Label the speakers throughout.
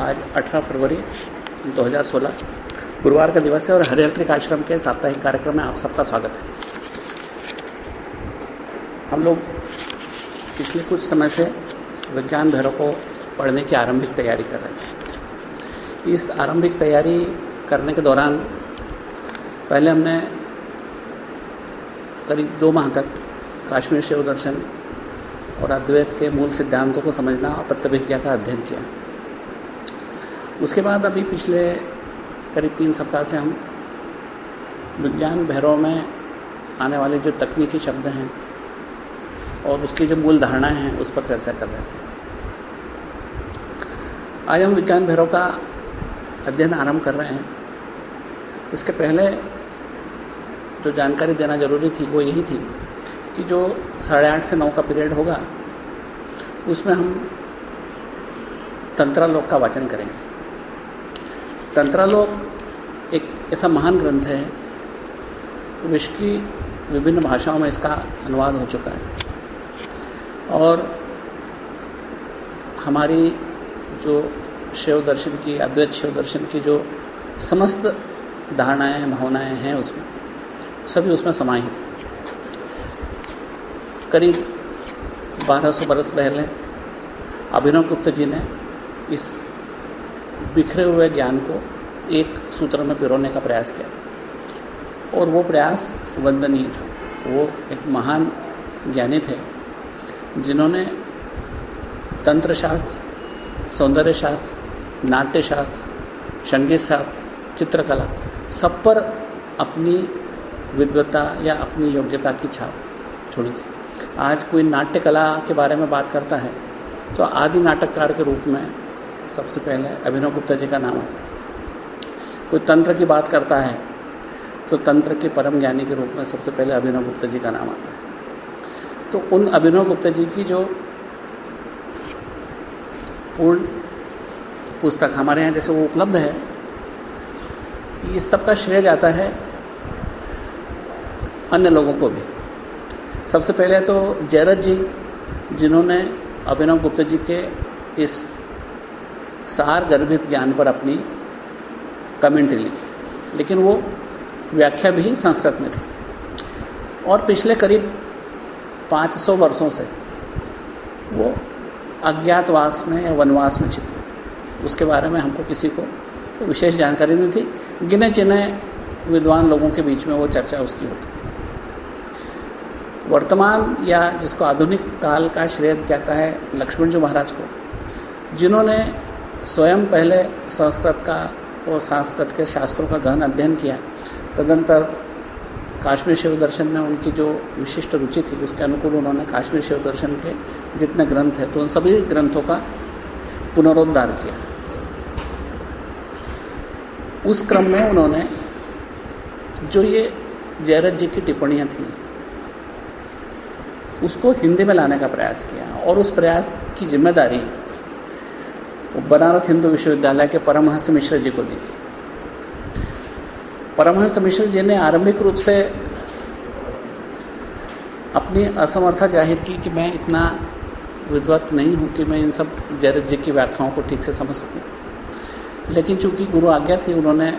Speaker 1: आज 18 फरवरी 2016 गुरुवार का दिवस है और हरियात्रिक आश्रम के साप्ताहिक कार्यक्रम में आप सबका स्वागत है। हम लोग पिछले कुछ समय से विज्ञान भैरव को पढ़ने की आरंभिक तैयारी कर रहे हैं। इस आरंभिक तैयारी करने के दौरान पहले हमने करीब दो माह तक काश्मीर शिव दर्शन और अद्वैत के मूल सिद्धांतों को समझना और तत्वविज्ञा का अध्ययन किया। उसके बाद अभी पिछले करीब तीन सप्ताह से हम विज्ञान भैरव में आने वाले जो तकनीकी शब्द हैं और उसकी जो मूल धारणाएँ हैं, उस पर चर्चा कर रहे थे। आज हम विज्ञान भैरव का अध्ययन आरंभ कर रहे हैं। इसके पहले जो जानकारी देना ज़रूरी थी, वो यही थी कि जो साढ़े आठ से नौ का पीरियड होगा, उसमें हम तंत्रालोक का वाचन करेंगे। तंत्रालोक एक ऐसा महान ग्रंथ है। विश्व की विभिन्न भाषाओं में इसका अनुवाद हो चुका है। और हमारी जो शिव दर्शन की, अद्वैत शिव दर्शन की जो समस्त धारणाएँ, भावनाएँ हैं उसमें, सभी उसमें समाहित करीब 1200 बरस पहले अभिनव गुप्त जी ने इस बिखरे हुए ज्ञान को एक सूत्र में पिरोने का प्रयास किया था। और वो प्रयास वंदनीय था। वो एक महान ज्ञानी थे, जिन्होंने तंत्र शास्त्र सौंदर्य शास्त्र नाट्य शास्त्र संगीत शास्त्र चित्रकला, सब पर अपनी विद्वता या अपनी योग्यता की छाप छोड़ी थी। आज कोई नाट्य कला के बारे में बात करता है तो आदि नाटककार के रूप में सबसे पहले अभिनव गुप्ता जी का नाम आता है। कोई तंत्र की बात करता है तो तंत्र के परम ज्ञानी के रूप में सबसे पहले अभिनव गुप्ता जी का नाम आता है। तो उन अभिनव गुप्ता जी की जो पूर्ण पुस्तक हमारे यहाँ जैसे वो उपलब्ध है इस सबका श्रेय जाता है अन्य लोगों को भी। सबसे पहले तो जयरथ जी, जिन्होंने अभिनव गुप्ता जी के इस सार गर्भित ज्ञान पर अपनी कमेंट्री लिखी। लेकिन वो व्याख्या भी संस्कृत में थी। और पिछले करीब 500 वर्षों से वो अज्ञातवास में या वनवास में छिपे। उसके बारे में हमको किसी को विशेष जानकारी नहीं थी। गिने चिने विद्वान लोगों के बीच में वो चर्चा उसकी होती। वर्तमान या जिसको आधुनिक काल का श्रेय कहता है लक्ष्मण जी महाराज को, जिन्होंने स्वयं पहले संस्कृत का और संस्कृत के शास्त्रों का गहन अध्ययन किया। तदंतर काश्मीर शिव दर्शन में उनकी जो विशिष्ट रुचि थी, उसके अनुकूल उन्होंने काश्मीर शिव दर्शन के जितने ग्रंथ हैं तो उन सभी ग्रंथों का पुनरुद्धार किया। उस क्रम में उन्होंने जो ये जयरथ जी की टिप्पणियाँ थी, उसको हिंदी में लाने का प्रयास किया और उस प्रयास की ज़िम्मेदारी बनारस हिंदू विश्वविद्यालय के परमहंस मिश्र जी को दी। परमहंस मिश्र जी ने आरंभिक रूप से अपनी असमर्था ज़ाहिर की कि मैं इतना विद्वत नहीं हूँ कि मैं इन सब जयरथ जी की व्याख्याओं को ठीक से समझ सकूँ। लेकिन चूँकि गुरु आज्ञा थी, उन्होंने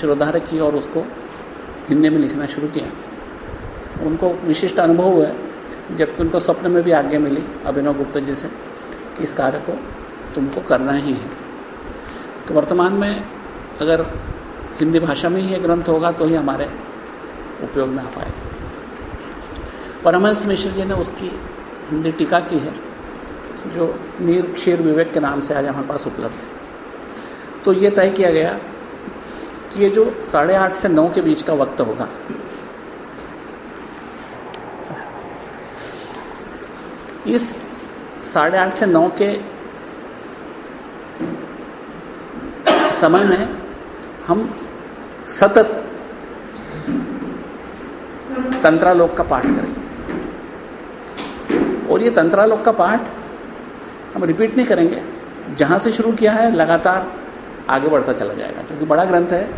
Speaker 1: शिरोधार की और उसको हिंदी में लिखना शुरू किया। उनको विशिष्ट अनुभव हुआ, जबकि उनको स्वप्न में भी आज्ञा मिली अभिनव गुप्ता जी से कि इस कार्य को तुमको करना ही है। कि वर्तमान में अगर हिंदी भाषा में ही ये ग्रंथ होगा तो ही हमारे उपयोग में आ पाएगा। परमहंस मिश्र जी ने उसकी हिंदी टीका की है, जो नीर क्षीर विवेक के नाम से आज हमारे पास उपलब्ध है। तो ये तय किया गया कि ये जो साढ़े आठ से नौ के बीच का वक्त होगा, इस साढ़े आठ से नौ के समय में हम सतत तंत्रालोक का पाठ करेंगे। और ये तंत्रालोक का पाठ हम रिपीट नहीं करेंगे। जहाँ से शुरू किया है, लगातार आगे बढ़ता चला जाएगा। क्योंकि बड़ा ग्रंथ है,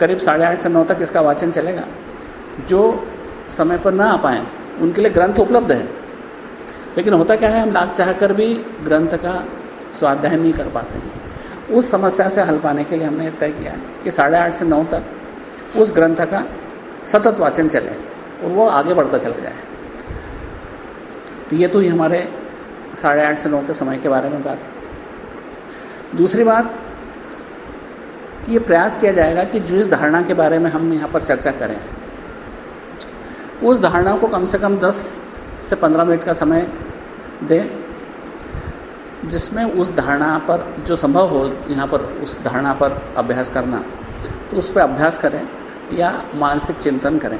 Speaker 1: करीब साढ़े आठ से नौ तक इसका वाचन चलेगा। जो समय पर ना आ पाए, उनके लिए ग्रंथ उपलब्ध है। लेकिन होता क्या है, हम लाख चाह कर भी ग्रंथ का स्वाध्याय नहीं कर पाते हैं। उस समस्या से हल पाने के लिए हमने तय किया है कि साढ़े आठ से नौ तक उस ग्रंथ का सतत वाचन चले और वो आगे बढ़ता चला जाए। तो ये तो ही हमारे साढ़े आठ से नौ के समय के बारे में बात दूसरी बात, ये प्रयास किया जाएगा कि जिस धारणा के बारे में हम यहाँ पर चर्चा करें। उस धारणा को कम से कम 10 से 15 मिनट का समय दें जिसमें उस धारणा पर, जो संभव हो यहाँ पर उस धारणा पर अभ्यास करना तो उस पर अभ्यास करें या मानसिक चिंतन करें,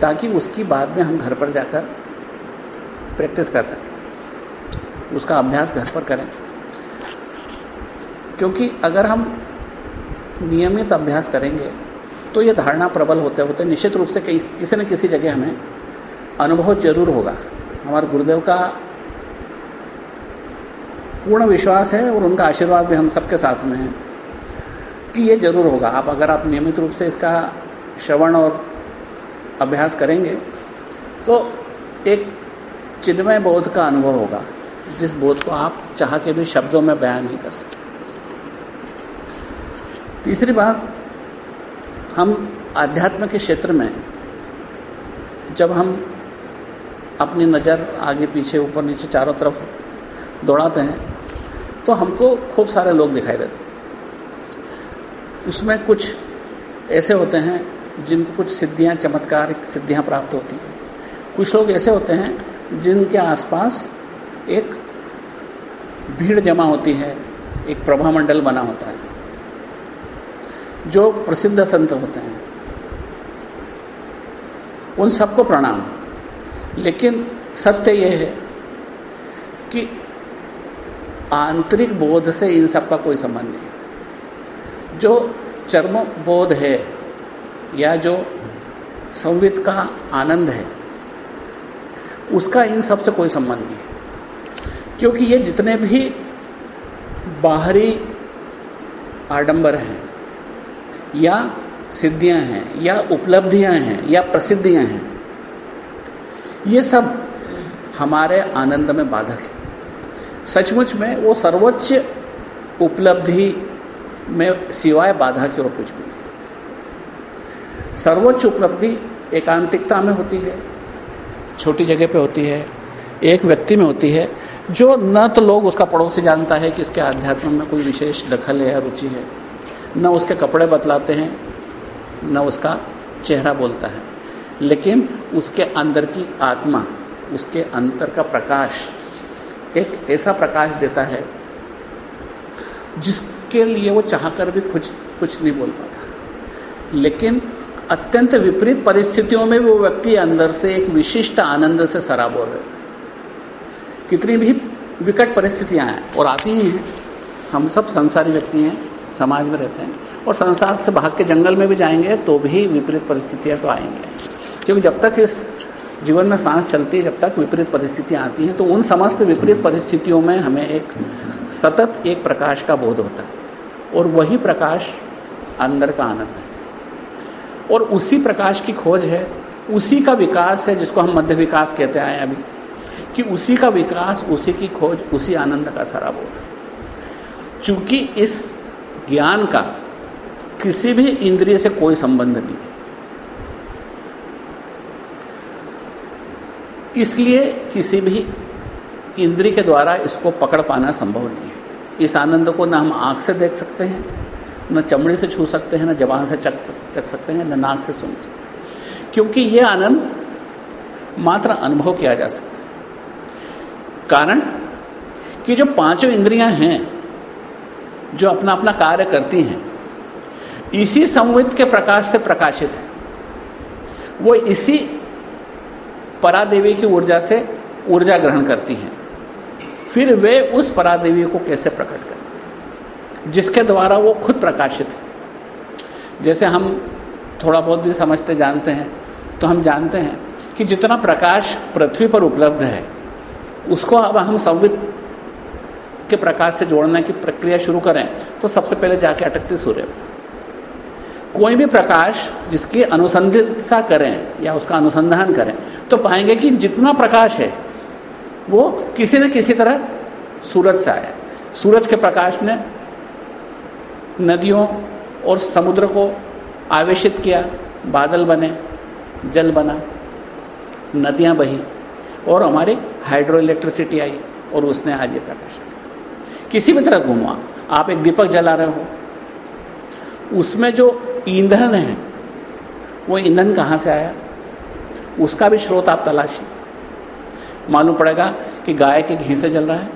Speaker 1: ताकि उसकी बाद में हम घर पर जाकर प्रैक्टिस कर सकें। उसका अभ्यास घर पर करें। क्योंकि अगर हम नियमित अभ्यास करेंगे तो ये धारणा प्रबल होते होते निश्चित रूप से किसी न किसी जगह हमें अनुभव ज़रूर होगा। हमारे गुरुदेव का पूर्ण विश्वास है और उनका आशीर्वाद भी हम सबके साथ में है कि ये ज़रूर होगा। आप अगर आप नियमित रूप से इसका श्रवण और अभ्यास करेंगे तो एक चिन्मय बोध का अनुभव होगा, जिस बोध को आप चाह के भी शब्दों में बयान नहीं कर सकते। तीसरी बात, हम आध्यात्म के क्षेत्र में, जब हम अपनी नज़र आगे, पीछे, ऊपर, नीचे, चारों तरफ़ दौड़ाते हैं तो हमको खूब सारे लोग दिखाई देते उसमें कुछ ऐसे होते हैं जिनको कुछ सिद्धियाँ चमत्कार सिद्धियाँ प्राप्त होती हैं। कुछ लोग ऐसे होते हैं जिनके आसपास एक भीड़ जमा होती है, एक प्रभामंडल बना होता है, जो प्रसिद्ध संत होते हैं। उन सबको प्रणाम। लेकिन सत्य यह है कि आंतरिक बोध से इन सब का कोई संबंध नहीं। जो चर्म बोध है, या जो संवित का आनंद है, उसका इन सबसे कोई संबंध नहीं है। क्योंकि ये जितने भी बाहरी आडंबर हैं, या सिद्धियाँ हैं, या उपलब्धियाँ हैं, या प्रसिद्धियाँ हैं, ये सब हमारे आनंद में बाधक है। सचमुच में वो सर्वोच्च उपलब्धि में सिवाय बाधा के और कुछ भी नहीं। सर्वोच्च उपलब्धि एकांतिकता में होती है, छोटी जगह पे होती है, एक व्यक्ति में होती है, जो न तो लोग उसका पड़ोसी जानता है कि इसके आध्यात्म में कोई विशेष दखल है या रुचि है, न उसके कपड़े बतलाते हैं, न उसका चेहरा बोलता है। लेकिन उसके अंदर की आत्मा, उसके अंतर का प्रकाश एक ऐसा प्रकाश देता है, जिसके लिए वो चाहकर भी कुछ कुछ नहीं बोल पाता। लेकिन अत्यंत विपरीत परिस्थितियों में वो व्यक्ति अंदर से एक विशिष्ट आनंद से सराबोर रहता कितनी भी विकट परिस्थितियाँ हैं और आती ही हैं। हम सब संसारी व्यक्ति हैं, समाज में रहते हैं और संसार से भाग के जंगल में भी जाएँगे तो भी विपरीत परिस्थितियाँ तो आएँगे। क्योंकि जब तक इस जीवन में सांस चलती है, जब तक विपरीत परिस्थितियाँ आती हैं तो उन समस्त विपरीत परिस्थितियों में हमें एक सतत, एक प्रकाश का बोध होता है। और वही प्रकाश अंदर का आनंद है। और उसी प्रकाश की खोज है, उसी का विकास है, जिसको हम मध्य विकास कहते आए अभी, कि उसी का विकास, उसी की खोज, उसी आनंद का सारा बोध है। चूँकि इस ज्ञान का किसी भी इंद्रिय से कोई संबंध नहीं इसलिए किसी भी इंद्री के द्वारा इसको पकड़ पाना संभव नहीं है। इस आनंद को ना हम आँख से देख सकते हैं, न चमड़ी से छू सकते हैं, न जबान से चक चक सकते हैं, न नाक से सुन सकते हैं। क्योंकि ये आनंद मात्र अनुभव किया जा सकता है। कारण कि जो पाँचों इंद्रियाँ हैं, जो अपना अपना कार्य करती हैं, इसी संवित के प्रकाश से प्रकाशित है। वो इसी परादेवी की ऊर्जा से ऊर्जा ग्रहण करती हैं। फिर वे उस परादेवी को कैसे प्रकट करती जिसके द्वारा वो खुद प्रकाशित है। जैसे हम थोड़ा बहुत भी समझते जानते हैं तो हम जानते हैं कि जितना प्रकाश पृथ्वी पर उपलब्ध है, उसको अब हम संवित के प्रकाश से जोड़ने की प्रक्रिया शुरू करें तो सबसे पहले जाके अटकती सूर्य। कोई भी प्रकाश जिसकी अनुसंधिता करें या उसका अनुसंधान करें तो पाएँगे कि जितना प्रकाश है, वो किसी न किसी तरह सूरज से आया। सूरज के प्रकाश ने नदियों और समुद्र को आवेशित किया, बादल बने, जल बना, नदियाँ बही और हमारी हाइड्रो इलेक्ट्रिसिटी आई और उसने आज ये प्रकाशित किसी भी तरह घूमा, आप एक दीपक जला रहे हो, उसमें जो ईंधन है, वो ईंधन कहाँ से आया? उसका भी स्रोत आप तलाशिए मालूम पड़ेगा कि गाय के घी से जल रहा है।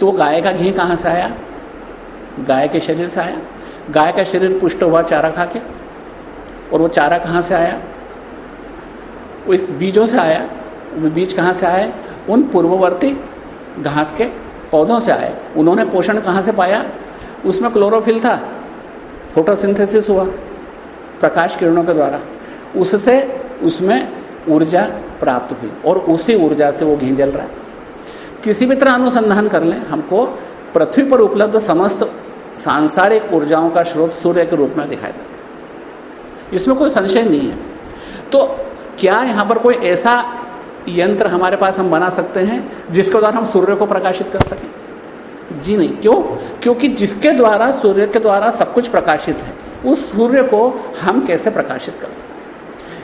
Speaker 1: तो गाय का घी कहाँ से आया? गाय के शरीर से आया। गाय का शरीर पुष्ट हुआ चारा खा के। और वो चारा कहाँ से आया? वो इस बीजों से आया। वो बीज कहाँ से आए? उन पूर्ववर्ती घास के पौधों से आए। उन्होंने पोषण कहाँ से पाया? उसमें क्लोरोफिल था। फोटोसिंथेसिस हुआ प्रकाश किरणों के द्वारा। उससे उसमें ऊर्जा प्राप्त हुई और उसी ऊर्जा से वो घी जल रहा है। किसी भी तरह अनुसंधान कर लें, हमको पृथ्वी पर उपलब्ध समस्त सांसारिक ऊर्जाओं का स्रोत सूर्य के रूप में दिखाई देता है। इसमें कोई संशय नहीं है। तो क्या यहाँ पर कोई ऐसा यंत्र हमारे पास हम बना सकते हैं जिसके द्वारा हम सूर्य को प्रकाशित कर सकें? जी नहीं। क्यों? क्योंकि जिसके द्वारा, सूर्य के द्वारा सब कुछ प्रकाशित है, उस सूर्य को हम कैसे प्रकाशित कर सकते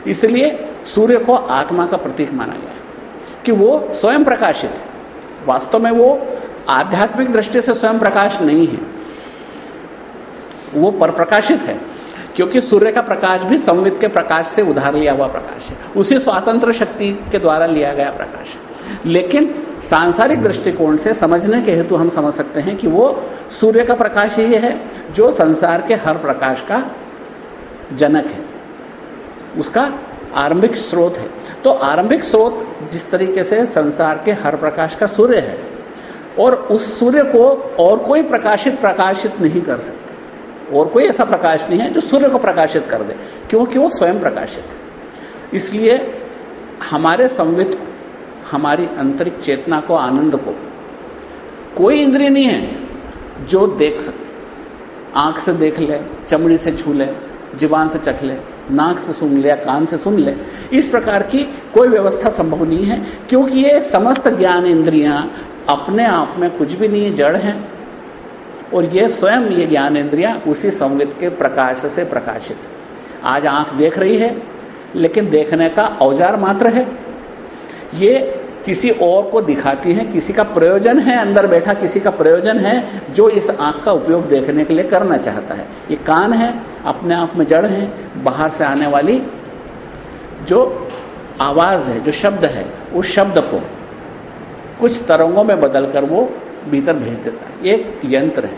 Speaker 1: इसलिए सूर्य को आत्मा का प्रतीक माना गया कि वो स्वयं प्रकाशित है। वास्तव में वो आध्यात्मिक दृष्टि से स्वयं प्रकाश नहीं है। वो पर प्रकाशित है, क्योंकि सूर्य का प्रकाश भी संवित के प्रकाश से उधार लिया हुआ प्रकाश है। उसी स्वतंत्र शक्ति के द्वारा लिया गया प्रकाश है। लेकिन सांसारिक दृष्टिकोण से समझने के हेतु हम समझ सकते हैं कि वो सूर्य का प्रकाश ही है, जो संसार के हर प्रकाश का जनक है। उसका आरंभिक स्रोत है। तो आरंभिक स्रोत जिस तरीके से संसार के हर प्रकाश का सूर्य है, और उस सूर्य को और कोई प्रकाशित प्रकाशित नहीं कर सकते। और कोई ऐसा प्रकाश नहीं है जो सूर्य को प्रकाशित कर दे, क्योंकि वो स्वयं प्रकाशित है। इसलिए हमारे संवित को, हमारी आंतरिक चेतना को, आनंद को, कोई इंद्रिय नहीं है जो देख सके। आँख से देख ले, चमड़ी से छू ले, जीवान से चख ले नाक से सुन ले कान से सुन ले, इस प्रकार की कोई व्यवस्था संभव नहीं है, क्योंकि ये समस्त ज्ञान इंद्रियाँ अपने आप में कुछ भी नहीं, जड़ हैं, और ये स्वयं ये ज्ञान इंद्रियाँ उसी संवित के प्रकाश से प्रकाशित आज आँख देख रही है, लेकिन देखने का औज़ार मात्र है। ये किसी और को दिखाती है, किसी का प्रयोजन है अंदर बैठा, किसी का प्रयोजन है जो इस आँख का उपयोग देखने के लिए करना चाहता है। ये कान है, अपने आप में जड़ है, बाहर से आने वाली जो आवाज़ है, जो शब्द है, उस शब्द को कुछ तरंगों में बदलकर वो भीतर भेज देता है। एक यंत्र है,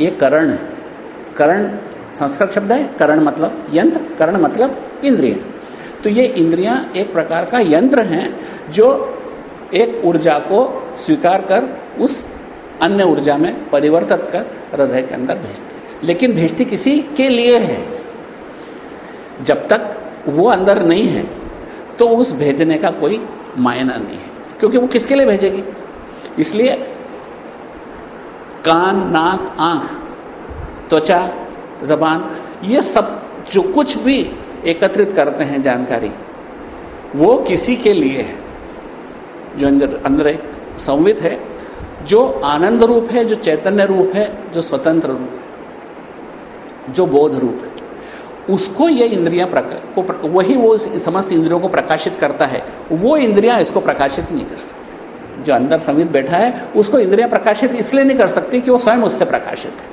Speaker 1: ये करण है। करण संस्कृत शब्द है, करण मतलब यंत्र, करण मतलब इंद्रिय। तो ये इंद्रियाँ एक प्रकार का यंत्र हैं जो एक ऊर्जा को स्वीकार कर उस अन्य ऊर्जा में परिवर्तित कर हृदय के अंदर भेजती लेकिन भेजती किसी के लिए है। जब तक वो अंदर नहीं है तो उस भेजने का कोई मायना नहीं है। क्योंकि वो किसके लिए भेजेगी? इसलिए कान, नाक, आँख, त्वचा, जबान, ये सब जो कुछ भी एकत्रित करते हैं जानकारी। वो किसी के लिए है, जो अंदर अंदर एक संवित है, जो आनंद रूप है, जो चैतन्य रूप है, जो स्वतंत्र रूप है, जो बोध रूप है। उसको ये इंद्रियाँ को वही वो समस्त इंद्रियों को प्रकाशित करता है। वो इंद्रियाँ इसको प्रकाशित नहीं कर सकती। जो अंदर संवित बैठा है, उसको इंद्रियाँ प्रकाशित इसलिए नहीं कर सकती कि वो स्वयं उससे प्रकाशित है।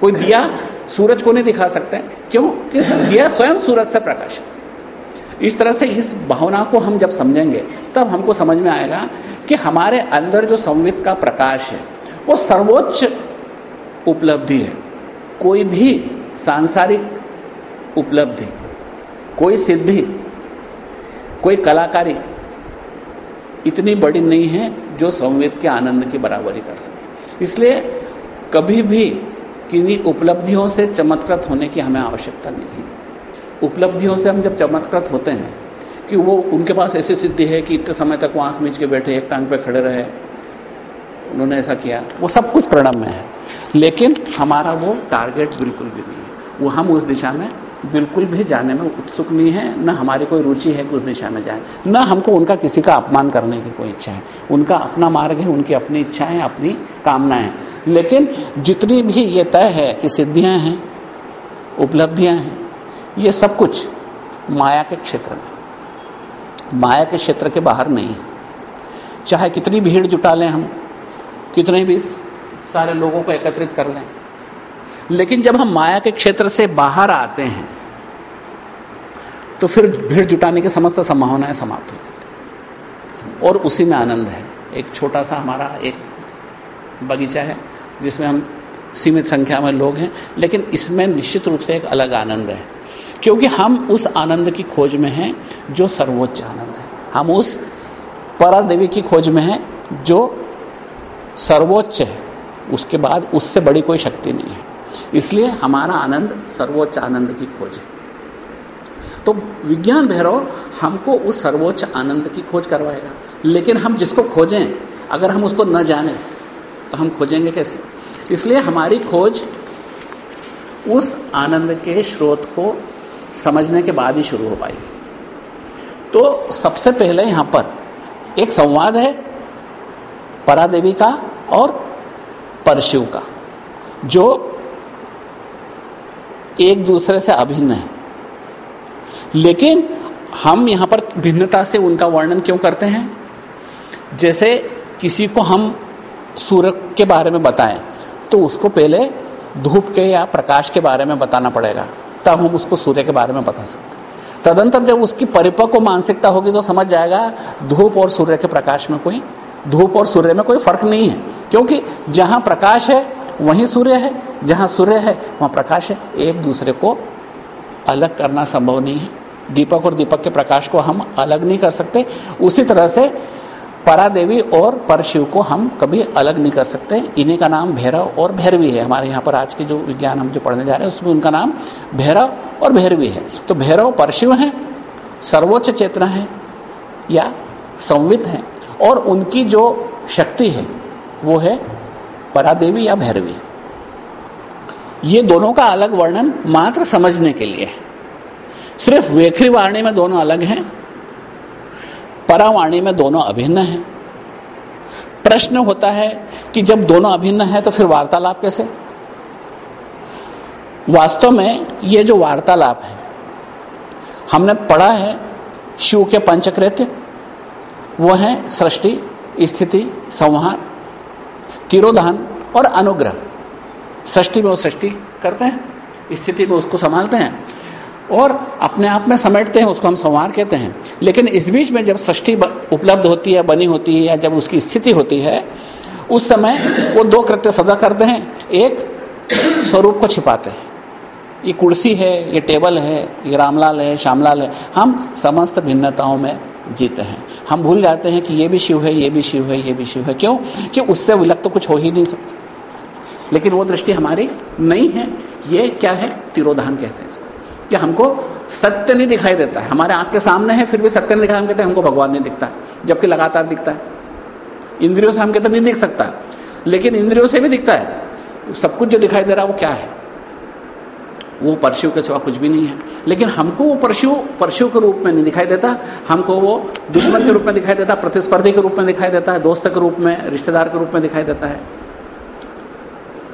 Speaker 1: कोई दिया सूरज को नहीं दिखा सकते। क्यों? कि दिया स्वयं सूरज से प्रकाशित इस तरह से इस भावना को हम जब समझेंगे, तब हमको समझ में आएगा कि हमारे अंदर जो संवित का प्रकाश है, वो सर्वोच्च उपलब्धि है। कोई भी सांसारिक उपलब्धि, कोई सिद्धि, कोई कलाकारी इतनी बड़ी नहीं है जो संवेद के आनंद की बराबरी कर सके। इसलिए कभी भी किन्हीं उपलब्धियों से चमत्कृत होने की हमें आवश्यकता नहीं है। उपलब्धियों से हम जब चमत्कृत होते हैं कि वो उनके पास ऐसी सिद्धि है कि इतने समय तक वो आँख मीच के बैठे, एक टांग पे खड़े रहे, उन्होंने ऐसा किया, वो सब कुछ प्रणम में है। लेकिन हमारा वो टारगेट बिल्कुल भी नहीं है। वो हम उस दिशा में बिल्कुल भी जाने में उत्सुक नहीं है, न हमारी कोई रुचि है कि उस दिशा में जाए। न हमको उनका किसी का अपमान करने की कोई इच्छा है। उनका अपना मार्ग है, उनकी अपनी इच्छाएँ, अपनी कामनाएँ। लेकिन जितनी भी ये तय है कि सिद्धियाँ हैं, उपलब्धियाँ हैं, ये सब कुछ माया के क्षेत्र में। माया के क्षेत्र के बाहर नहीं है। चाहे कितनी भीड़ जुटा लें हम, कितने भी सारे लोगों को एकत्रित कर लें। लेकिन जब हम माया के क्षेत्र से बाहर आते हैं तो फिर भीड़ जुटाने की समस्त संभावनाएँ समाप्त हो जाती और उसी में आनंद है। एक छोटा सा हमारा एक बगीचा है, जिसमें हम सीमित संख्या में लोग हैं, लेकिन इसमें निश्चित रूप से एक अलग आनंद है। क्योंकि हम उस आनंद की खोज में हैं जो सर्वोच्च आनंद है। हम उस परा देवी की खोज में हैं जो सर्वोच्च है। उसके बाद उससे बड़ी कोई शक्ति नहीं है। इसलिए हमारा आनंद सर्वोच्च आनंद की खोज है। तो विज्ञान भैरव हमको उस सर्वोच्च आनंद की खोज करवाएगा। लेकिन हम जिसको खोजें, अगर हम उसको न जाने तो हम खोजेंगे कैसे? इसलिए हमारी खोज उस आनंद के स्रोत को समझने के बाद ही शुरू हो पाएगी तो सबसे पहले यहाँ पर एक संवाद है, परादेवी का और परशिव का, जो एक दूसरे से अभिन्न है। लेकिन हम यहाँ पर भिन्नता से उनका वर्णन क्यों करते हैं? जैसे किसी को हम सूर्य के बारे में बताएँ तो उसको पहले धूप के या प्रकाश के बारे में बताना पड़ेगा, तब हम उसको सूर्य के बारे में बता सकते तदंतर जब उसकी परिपक्व मानसिकता होगी तो समझ जाएगा, धूप और सूर्य के प्रकाश में कोई, धूप और सूर्य में कोई फ़र्क नहीं है। क्योंकि जहाँ प्रकाश है वहीं सूर्य है, जहाँ सूर्य है, वहाँ प्रकाश है। एक दूसरे को अलग करना संभव नहीं है। दीपक और दीपक के प्रकाश को हम अलग नहीं कर सकते। उसी तरह से परादेवी और परशिव को हम कभी अलग नहीं कर सकते। इन्हीं का नाम भैरव और भैरवी है। हमारे यहाँ पर आज के जो विज्ञान हम जो पढ़ने जा रहे हैं, उसमें उनका नाम भैरव और भैरवी है। तो भैरव परशिव हैं, सर्वोच्च चेतना है या संवित हैं, और उनकी जो शक्ति है, वो है परादेवी या भैरवी? ये दोनों का अलग वर्णन मात्र समझने के लिए सिर्फ़ वेखरी वाणी में दोनों अलग हैं, परावाणी में दोनों अभिन्न हैं। प्रश्न होता है कि जब दोनों अभिन्न है तो फिर वार्तालाप कैसे? वास्तव में ये जो वार्तालाप है, हमने पढ़ा है शिव के पंचकृत्य, वो है सृष्टि, स्थिति, संहार। तिरोधान और अनुग्रह। सृष्टि में वो सृष्टि करते हैं, स्थिति में उसको संभालते हैं और अपने आप में समेटते हैं, उसको हम संवार कहते हैं। लेकिन इस बीच में जब सृष्टि उपलब्ध होती है, बनी होती है या जब उसकी स्थिति होती है, उस समय वो दो कृत्य सदा करते हैं। एक, स्वरूप को छिपाते हैं। ये कुर्सी है, ये टेबल है, ये रामलाल है, श्यामलाल है। हम समस्त भिन्नताओं में जीते हैं। हम भूल जाते हैं कि ये भी शिव है, ये भी शिव है, ये भी शिव है। क्यों? कि उससे विलक तो कुछ हो ही नहीं सकता। लेकिन वो दृष्टि हमारी नहीं है। ये क्या है? तिरोधान कहते हैं कि हमको सत्य नहीं दिखाई देता है। हमारे आँख के सामने है, फिर भी सत्य नहीं दिखाई हम कहते हैं। हमको भगवान नहीं दिखता। जबकि लगातार दिखता है। इंद्रियों से हम कहते नहीं दिख सकता। लेकिन इंद्रियों से भी दिखता है। सब कुछ जो दिखाई दे रहा है, वो क्या है? वो परशु के सिवा कुछ भी नहीं है। लेकिन हमको वो परशु परशु के रूप में नहीं दिखाई देता, हमको वो दुश्मन के रूप में दिखाई देता, प्रतिस्पर्धी के रूप में दिखाई देता है दोस्त के रूप में, रिश्तेदार के रूप में दिखाई देता है।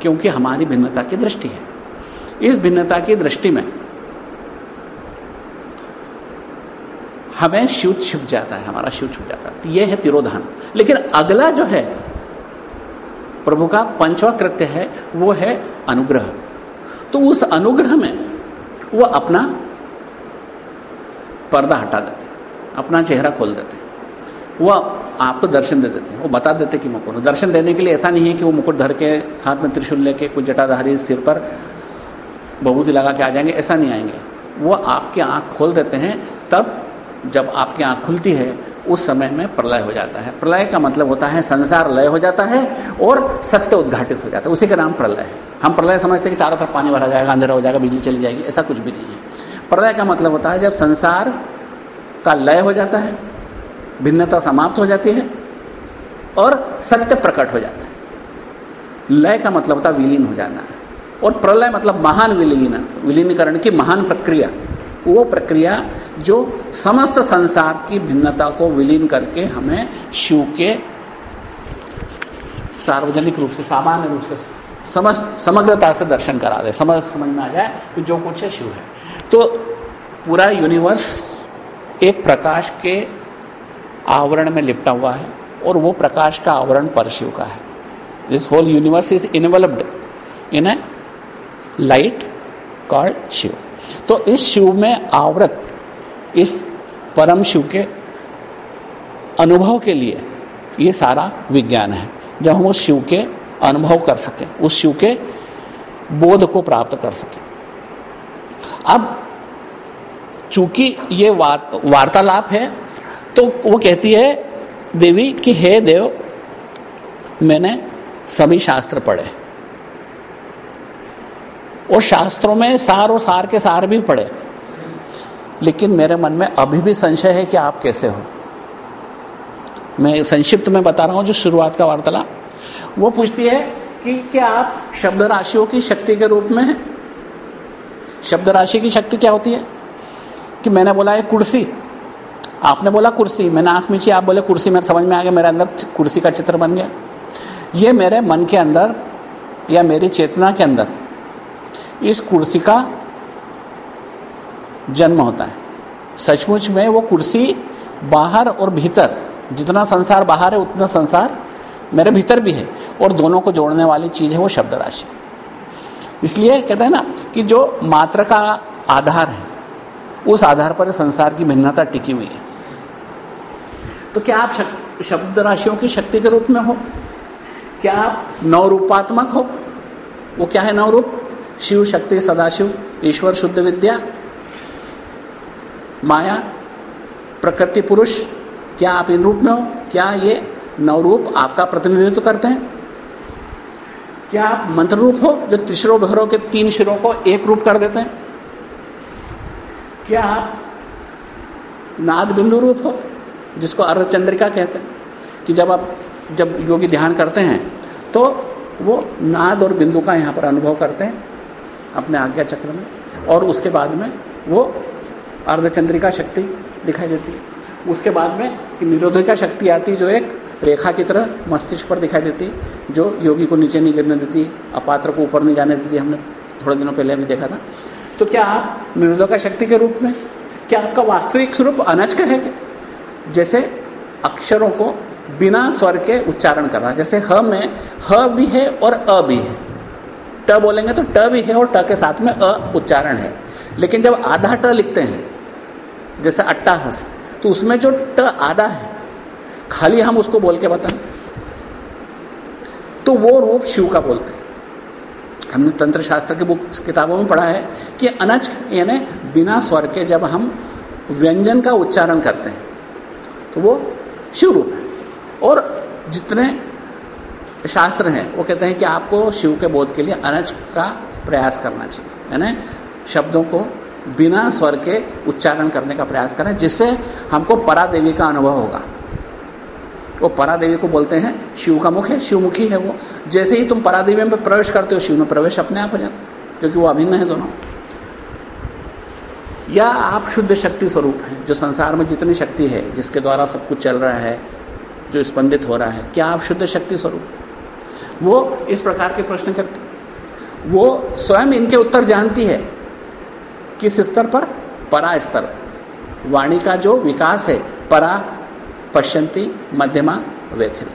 Speaker 1: क्योंकि हमारी भिन्नता की दृष्टि है। इस भिन्नता की दृष्टि में हमें शिव छिप जाता है, हमारा शिव छुप जाता है। यह है तिरोधान। लेकिन अगला जो है, प्रभु का पंचवा कृत्य है, वो है अनुग्रह। तो उस अनुग्रह में वो अपना पर्दा हटा देते अपना चेहरा खोल देते वो आपको दर्शन दे देते हैं, वो बता देते कि मुकुट, दर्शन देने के लिए ऐसा नहीं है कि वो मुकुट धर के हाथ में त्रिशूल लेके कुछ जटाधारी सिर पर बबूती लगा के आ जाएँगे, ऐसा नहीं आएँगे। वो आपकी आँख खोल देते हैं, तब जब आपकी आँख खुलती है उस समय में प्रलय हो जाता है। प्रलय का मतलब होता है संसार लय हो जाता है और सत्य उद्घाटित हो जाता है। उसी का नाम प्रलय है। हम प्रलय समझते हैं कि चारों तरफ़ पानी भरा जाएगा, अंधेरा हो जाएगा, बिजली चली जाएगी, ऐसा कुछ भी नहीं है। प्रलय का मतलब होता है जब संसार का लय हो जाता है, भिन्नता समाप्त हो जाती है और सत्य प्रकट हो जाता है। लय का मतलब होता है विलीन हो जाना। और प्रलय मतलब महान विलीन, विलीनीकरण की महान प्रक्रिया। वो प्रक्रिया जो समस्त संसार की भिन्नता को विलीन करके हमें शिव के सार्वजनिक रूप से, सामान्य रूप से, समस्त, समग्रता से दर्शन करा दे। समझ समझ में आ जाए कि जो कुछ है शिव है। तो पूरा यूनिवर्स एक प्रकाश के आवरण में लिपटा हुआ है और वो प्रकाश का आवरण परशिव का है। This whole universe is enveloped in a light called Shiva. तो इस शिव में आवृत इस परम शिव के अनुभव के लिए ये सारा विज्ञान है। जब हम उस शिव के अनुभव कर सकें, उस शिव के बोध को प्राप्त कर सकें। अब चूँकि ये वार्तालाप है तो वो कहती है, देवी, कि हे देव, मैंने सभी शास्त्र पढ़े और शास्त्रों में सार और सार के सार भी पढ़े लेकिन मेरे मन में अभी भी संशय है कि आप कैसे हो। मैं संक्षिप्त में बता रहा हूँ जो शुरुआत का वार्तालाप। वो पूछती है कि क्या आप शब्द राशियों की शक्ति के रूप में हैं? शब्द राशि की शक्ति क्या होती है? कि मैंने बोला है कुर्सी। आपने बोला कुर्सी। मैंने आँख मीची, आप बोले कुर्सी। मेरे समझ में आ गया, मेरे अंदर कुर्सी का चित्र बन गया। ये मेरे मन के अंदर या मेरी चेतना के अंदर इस कुर्सी का जन्म होता है। सचमुच में वो कुर्सी बाहर और भीतर, जितना संसार बाहर है, उतना संसार मेरे भीतर भी है और दोनों को जोड़ने वाली चीज़ है वो शब्द राशि इसलिए कहते हैं ना कि जो मात्र का आधार है, उस आधार पर संसार की भिन्नता टिकी हुई है। तो क्या आप शब्द राशियों की शक्ति के रूप में हो? क्या आप नवरूपात्मक हो? वो क्या है नवरूप? शिव शक्ति सदाशिव, ईश्वर शुद्ध विद्या माया, प्रकृति पुरुष, क्या आप इन रूप में हो? क्या ये नवरूप आपका प्रतिनिधित्व करते हैं? क्या आप मंत्र रूप हो जो त्रिशरो भैरव के तीन शिरों को एक रूप कर देते हैं? क्या आप नाद बिंदु रूप हो जिसको अर्धचंद्रिका कहते हैं? कि जब आप, जब योगी ध्यान करते हैं तो वो नाद और बिंदु का यहाँ पर अनुभव करते हैं अपने आज्ञा चक्र में। और उसके बाद में वो अर्धचंद्रिका शक्ति दिखाई देती है। उसके बाद में निरोधिका शक्ति आती है जो एक रेखा की तरह मस्तिष्क पर दिखाई देती जो योगी को नीचे नहीं गिरने देती, अपात्र को ऊपर नहीं जाने देती, हमने थोड़े दिनों पहले अभी देखा था। तो क्या आप निरोधका शक्ति के रूप में, क्या आपका वास्तविक स्वरूप अनज का है जैसे अक्षरों को बिना स्वर के उच्चारण करना, जैसे ह में ह भी है और अ भी है। ट बोलेंगे तो ट भी है और ट के साथ में अ उच्चारण है। लेकिन जब आधा ट लिखते हैं जैसे अट्टाहस तो उसमें जो ट आधा है, खाली हम उसको बोल के बताएँ। तो वो रूप शिव का बोलते हैं। हमने तंत्र शास्त्र की बुक, किताबों में पढ़ा है कि अनच यानी बिना स्वर के जब हम व्यंजन का उच्चारण करते हैं तो वो शिव रूप है। और जितने शास्त्र हैं, वो कहते हैं कि आपको शिव के बोध के लिए अनच का प्रयास करना चाहिए। यानी शब्दों को बिना स्वर के उच्चारण करने का प्रयास करें, जिससे हमको परा देवी का अनुभव होगा। वो परा देवी को बोलते हैं, शिव का मुख है, शिवमुखी है वो। जैसे ही तुम परा देवी में प्रवेश करते हो, शिव में प्रवेश अपने आप हो जाता है, क्योंकि वो अभिन्न है दोनों। या आप शुद्ध शक्ति स्वरूप हैं, जो संसार में जितनी शक्ति है, जिसके द्वारा सब कुछ चल रहा है, जो स्पंदित हो रहा है, क्या आप शुद्ध शक्ति स्वरूप वो इस प्रकार के प्रश्न करते वो स्वयं इनके उत्तर जानती है। किस स्तर पर? परा स्तर। वाणी का जो विकास है, परा, पश्यंती, मध्यमा, वेखरी।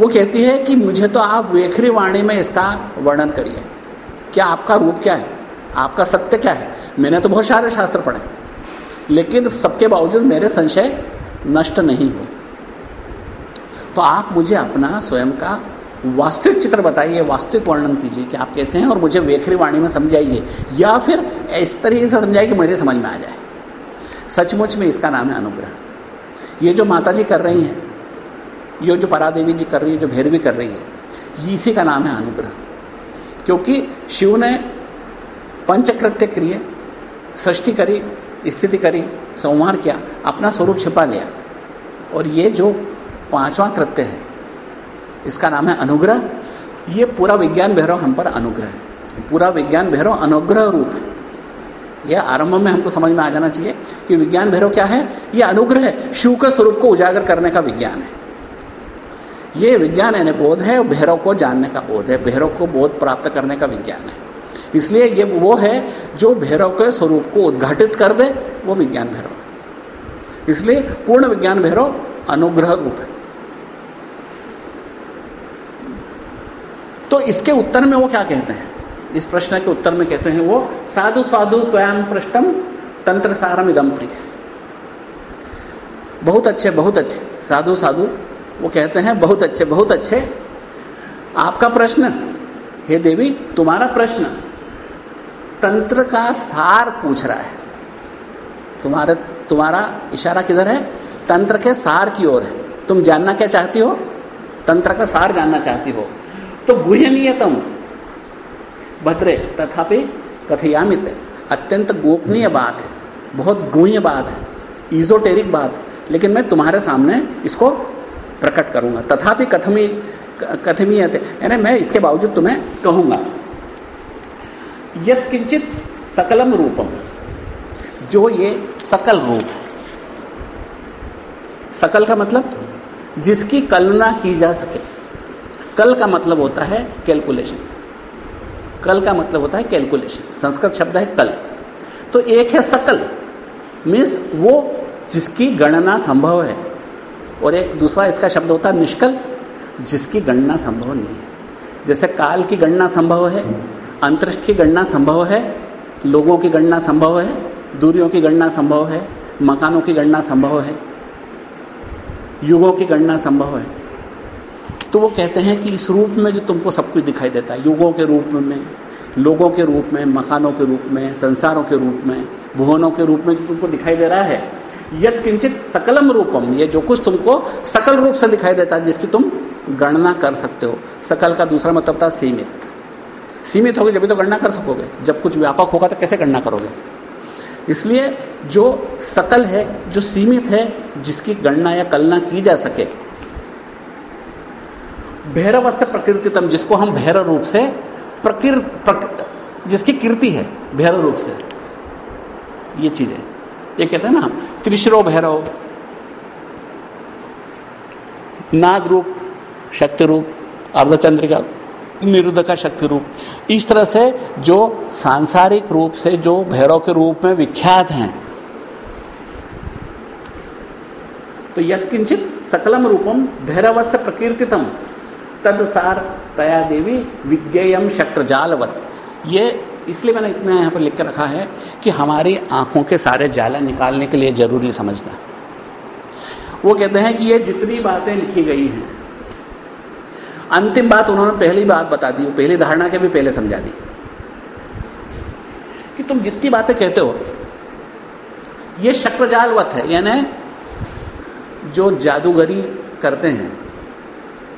Speaker 1: वो कहती है कि मुझे तो आप वेखरी वाणी में इसका वर्णन करिए। क्या आपका रूप क्या है? आपका सत्य क्या है? मैंने तो बहुत सारे शास्त्र पढ़े। लेकिन सबके बावजूद मेरे संशय नष्ट नहीं हुए। तो आप मुझे अपना स्वयं का वास्तविक चित्र बताइए, वास्तविक वर्णन कीजिए कि आप कैसे हैं और मुझे वेखरी वाणी में समझाइए, या फिर इस तरीके से समझाइए कि मुझे समझ में आ जाए। सचमुच में इसका नाम है अनुग्रह। ये जो माता जी कर रही हैं, ये जो परादेवी जी कर रही है, जो भैरवी कर रही है इसी का नाम है अनुग्रह। क्योंकि शिव ने पंचकृत्य क्रिय, सृष्टि करी, स्थिति करी, संहार किया, अपना स्वरूप छिपा लिया। और ये जो पांचवा कृत्य है इसका नाम है अनुग्रह। ये पूरा विज्ञान भैरव हम पर अनुग्रह पूरा विज्ञान भैरव अनुग्रह रूप है। यह आरंभ में हमको समझ में आ जाना चाहिए कि विज्ञान भैरव क्या है। यह अनुग्रह शिव के स्वरूप को उजागर करने का विज्ञान है। ये विज्ञान यानी बोध है, भैरव को जानने का बोध है, भैरव को बोध प्राप्त करने का विज्ञान है। इसलिए ये वो है जो भैरव के स्वरूप को उद्घाटित कर दे, वो विज्ञान भैरव। इसलिए पूर्ण विज्ञान भैरव अनुग्रह रूप है। तो इसके उत्तर में वो क्या कहते हैं? इस प्रश्न के उत्तर में कहते हैं वो, साधु साधु त्वयाम पृष्ठम तंत्र सारम इदम प्रिय बहुत अच्छे बहुत अच्छे। साधु साधु, वो कहते हैं बहुत अच्छे बहुत अच्छे। आपका प्रश्न, हे देवी, तुम्हारा प्रश्न, तंत्र का सार पूछ रहा है। तुम्हारे, तुम्हारा इशारा किधर है? तंत्र के सार की ओर है। तुम जानना क्या चाहती हो? तंत्र का सार जानना चाहती हो। तो गुहनीयतम भद्रे, तथापि कथयामित अत्यंत गोपनीय बात है। बहुत गुह्य बात है। ईजोटेरिक बात लेकिन मैं तुम्हारे सामने इसको प्रकट करूँगा। तथापि कथमी, कथमीयत। यानी मैं इसके बावजूद तुम्हें कहूँगा यद किंचित सकलम रूपम। जो ये सकल रूप है। सकल का मतलब जिसकी कल्पना की जा सके। कल का मतलब होता है कैलकुलेशन कल का मतलब होता है कैलकुलेशन संस्कृत शब्द है कल। तो एक है सकल मीन्स वो जिसकी गणना संभव है। और एक दूसरा इसका शब्द होता है निष्कल, जिसकी गणना संभव नहीं है। जैसे काल की गणना संभव है, अंतरिक्ष की गणना संभव है, लोगों की गणना संभव है, दूरियों की गणना संभव है, मकानों की गणना संभव है, युगों की गणना संभव है। तो वो कहते हैं कि इस रूप में जो तुमको सब कुछ दिखाई देता है, युगों के रूप में, लोगों के रूप में, मकानों के रूप में, संसारों के रूप में, भुवनों के रूप में जो तुमको दिखाई दे रहा है, यद किंचित सकलम रूपम, ये जो कुछ तुमको सकल रूप से दिखाई देता है, जिसकी तुम गणना कर सकते हो। सकल का दूसरा मतलब था सीमित। सीमित होगी जब तो गणना कर सकोगे, जब कुछ व्यापक होगा तो कैसे गणना करोगे? इसलिए जो सकल है, जो सीमित है, जिसकी गणना या कलना की जा सके भैरव से प्रकृतितम जिसको हम भैरव रूप से प्रकृत प्रक, जिसकी कीर्ति है भैरव रूप से। ये चीज़ें। ये कहते हैं ना त्रिश्रो भैरव नाद रूप शक्ति रूप अर्धचंद्रिका निरुद्ध का शक्ति रूप इस तरह से जो सांसारिक रूप से जो भैरव के रूप में विख्यात हैं तो यद किंचित सकलम रूपम भैरव से प्रकीर्तितम। तदसार तया देवी विज्ञेयम शक्रजालवत ये इसलिए मैंने इतना यहाँ पर लिख कर रखा है कि हमारी आँखों के सारे जाला निकालने के लिए ज़रूरी समझना। वो कहते हैं कि ये जितनी बातें लिखी गई हैं, अंतिम बात उन्होंने पहली बात बता दी, पहली धारणा के भी पहले समझा दी। कि तुम जितनी बातें कहते हो, ये शक्रजालवत है, यानी जो जादूगरी करते हैं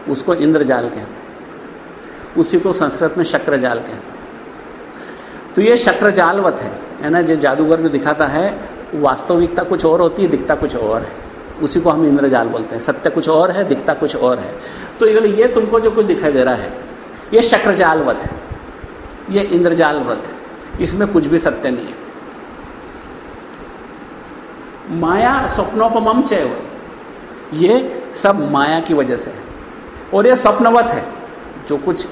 Speaker 1: उसको इंद्रजाल कहते हैं। उसी को संस्कृत में शक्रजाल कहते हैं। तो ये शक्रजालवत है है ना? जो जादूगर जो दिखाता है वास्तविकता कुछ और होती है, दिखता कुछ और है। उसी को हम इंद्रजाल बोलते हैं। सत्य कुछ और है, दिखता कुछ और है। तो ये तुमको जो कुछ दिखाई दे रहा है, ये शक्रजालवत है। ये इंद्रजाल व्रत है। इसमें कुछ भी सत्य नहीं है। माया स्वप्नोपम चय ये सब माया की वजह से है। और ये स्वप्नवत है। जो कुछ,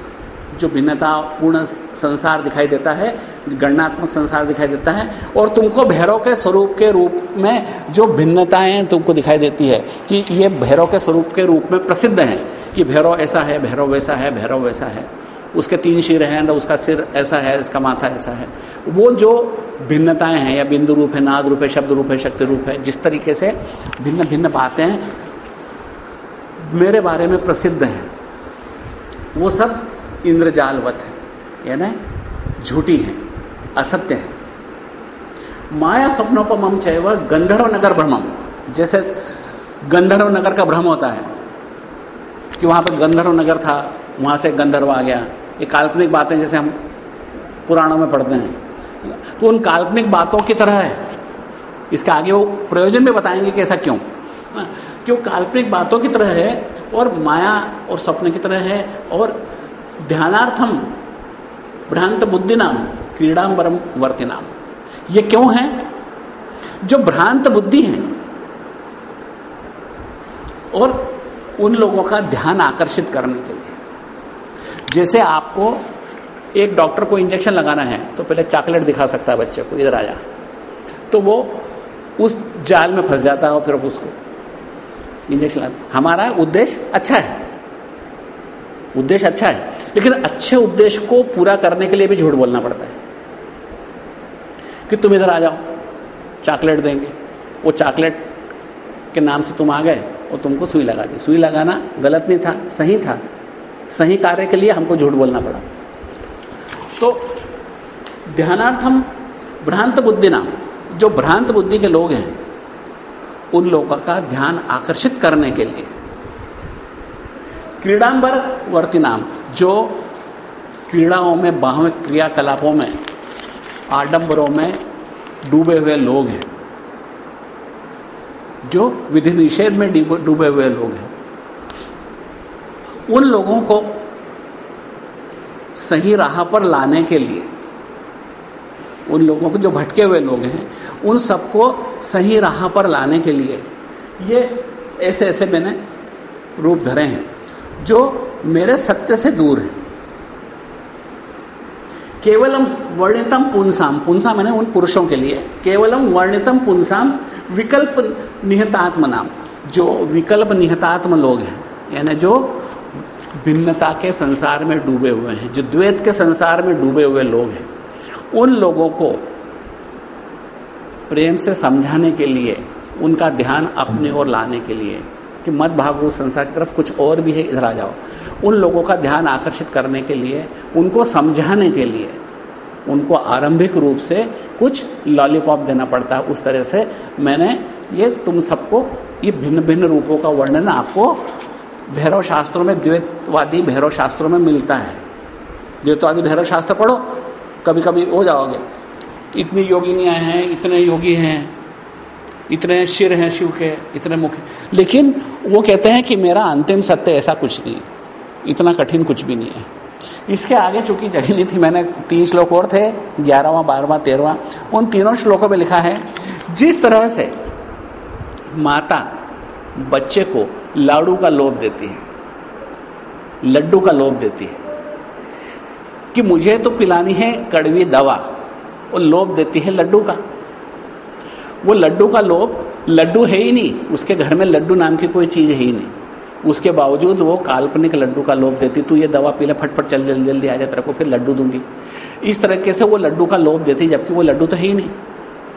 Speaker 1: जो भिन्नता पूर्ण संसार दिखाई देता है, गणनात्मक संसार दिखाई देता है, और तुमको भैरव के स्वरूप के रूप में जो भिन्नताएँ तुमको दिखाई देती है कि ये भैरव के स्वरूप के रूप में प्रसिद्ध हैं कि भैरव ऐसा है, भैरव वैसा है, भैरव वैसा है। उसके तीन शिर हैं उसका सिर ऐसा है इसका माथा ऐसा है। वो जो भिन्नताएँ हैं, या बिंदु रूप है, नाद रूप है, शब्द रूप है, शक्ति रूप है, जिस तरीके से भिन्न भिन्न बातें मेरे बारे में प्रसिद्ध हैं। वो सब इंद्रजालवत है, यानी झूठी हैं, असत्य है। माया स्वप्नोपम वह गंधर्व नगर भ्रमम जैसे गंधर्व नगर का भ्रम होता है कि वहाँ पर गंधर्व नगर था, वहाँ से गंधर्व आ गया। ये काल्पनिक बातें जैसे हम पुराणों में पढ़ते हैं। तो उन काल्पनिक बातों की तरह है। इसके आगे वो प्रयोजन भी बताएँगे कि ऐसा क्यों? वो काल्पनिक बातों की तरह है और माया और सपने की तरह है और ध्यानार्थम भ्रांत बुद्धि नाम क्रीडाम्बरम वर्ति नाम। ये क्यों है? जो भ्रांत बुद्धि है और उन लोगों का ध्यान आकर्षित करने के लिए। जैसे आपको एक डॉक्टर को इंजेक्शन लगाना है तो पहले चॉकलेट दिखा सकता है बच्चे को, इधर आया तो वो उस जाल में फंस जाता है और फिर उसको इंजेक्शन हमारा उद्देश्य अच्छा है। उद्देश्य अच्छा है। लेकिन अच्छे उद्देश्य को पूरा करने के लिए भी झूठ बोलना पड़ता है। कि तुम इधर आ जाओ, चॉकलेट देंगे। वो चॉकलेट के नाम से तुम आ गए और तुमको सुई लगा दी। सुई लगाना गलत नहीं था, सही था। सही कार्य के लिए हमको झूठ बोलना पड़ा। तो ध्यानार्थम भ्रांत बुद्धि नाम। जो भ्रांत बुद्धि के लोग हैं उन लोगों का ध्यान आकर्षित करने के लिए। क्रीडांबर वर्ती नाम जो क्रीड़ाओं में, बाह्य क्रियाकलापों में, आडंबरों में डूबे हुए लोग हैं। जो विधि निषेध में डूबे हुए लोग हैं। उन लोगों को सही राह पर लाने के लिए, उन लोगों को जो भटके हुए लोग हैं उन सबको सही राह पर लाने के लिए। ये ऐसे ऐसे मैंने रूप धरे हैं, जो मेरे सत्य से दूर हैं। केवलम वर्णितम पुंसाम पुंसा मैंने उन पुरुषों के लिए। केवलम वर्णितम पुंसाम विकल्प निहतात्म नाम जो विकल्प निहतात्म लोग हैं, यानी जो भिन्नता के संसार में डूबे हुए हैं, जो द्वैत के संसार में डूबे हुए लोग हैं, उन लोगों को प्रेम से समझाने के लिए, उनका ध्यान अपने ओर लाने के लिए कि मत भागो संसार की तरफ़, कुछ और भी है, इधर आ जाओ। उन लोगों का ध्यान आकर्षित करने के लिए, उनको समझाने के लिए, उनको आरंभिक रूप से कुछ लॉलीपॉप देना पड़ता है। उस तरह से मैंने ये तुम सबको, ये भिन्न भिन्न रूपों का वर्णन आपको भैरव शास्त्रों में, द्वैतवादी भैरव शास्त्रों में मिलता है। द्वैतवादी भैरव शास्त्र पढ़ो कभी कभी हो जाओगे। इतनी योगिनियाँ हैं, इतने योगी हैं, इतने शिर हैं शिव के, इतने मुख लेकिन वो कहते हैं कि मेरा अंतिम सत्य ऐसा कुछ नहीं, इतना कठिन कुछ भी नहीं है। इसके आगे चूँकि जगह नहीं थी मैंने तीन श्लोक और थे, ग्यारहवा, बारहवा, तेरहवा, उन तीनों श्लोकों में लिखा है, जिस तरह से माता बच्चे को लाडू का लोभ देती है, लड्डू का लोभ देती है, कि मुझे तो पिलानी है कड़वी दवा वो लोभ देती है लड्डू का। वो लड्डू का लोभ, लड्डू है ही नहीं। उसके घर में लड्डू नाम की कोई चीज़ है ही नहीं। उसके बावजूद वो काल्पनिक लड्डू का लोभ देती, तू ये दवा पी ले, फटफट चल, जल्दी जल्दी आ जाए तेरे को, फिर लड्डू दूँगी। इस तरीके से वो लड्डू का लोभ देती, जबकि वो लड्डू तो है ही नहीं।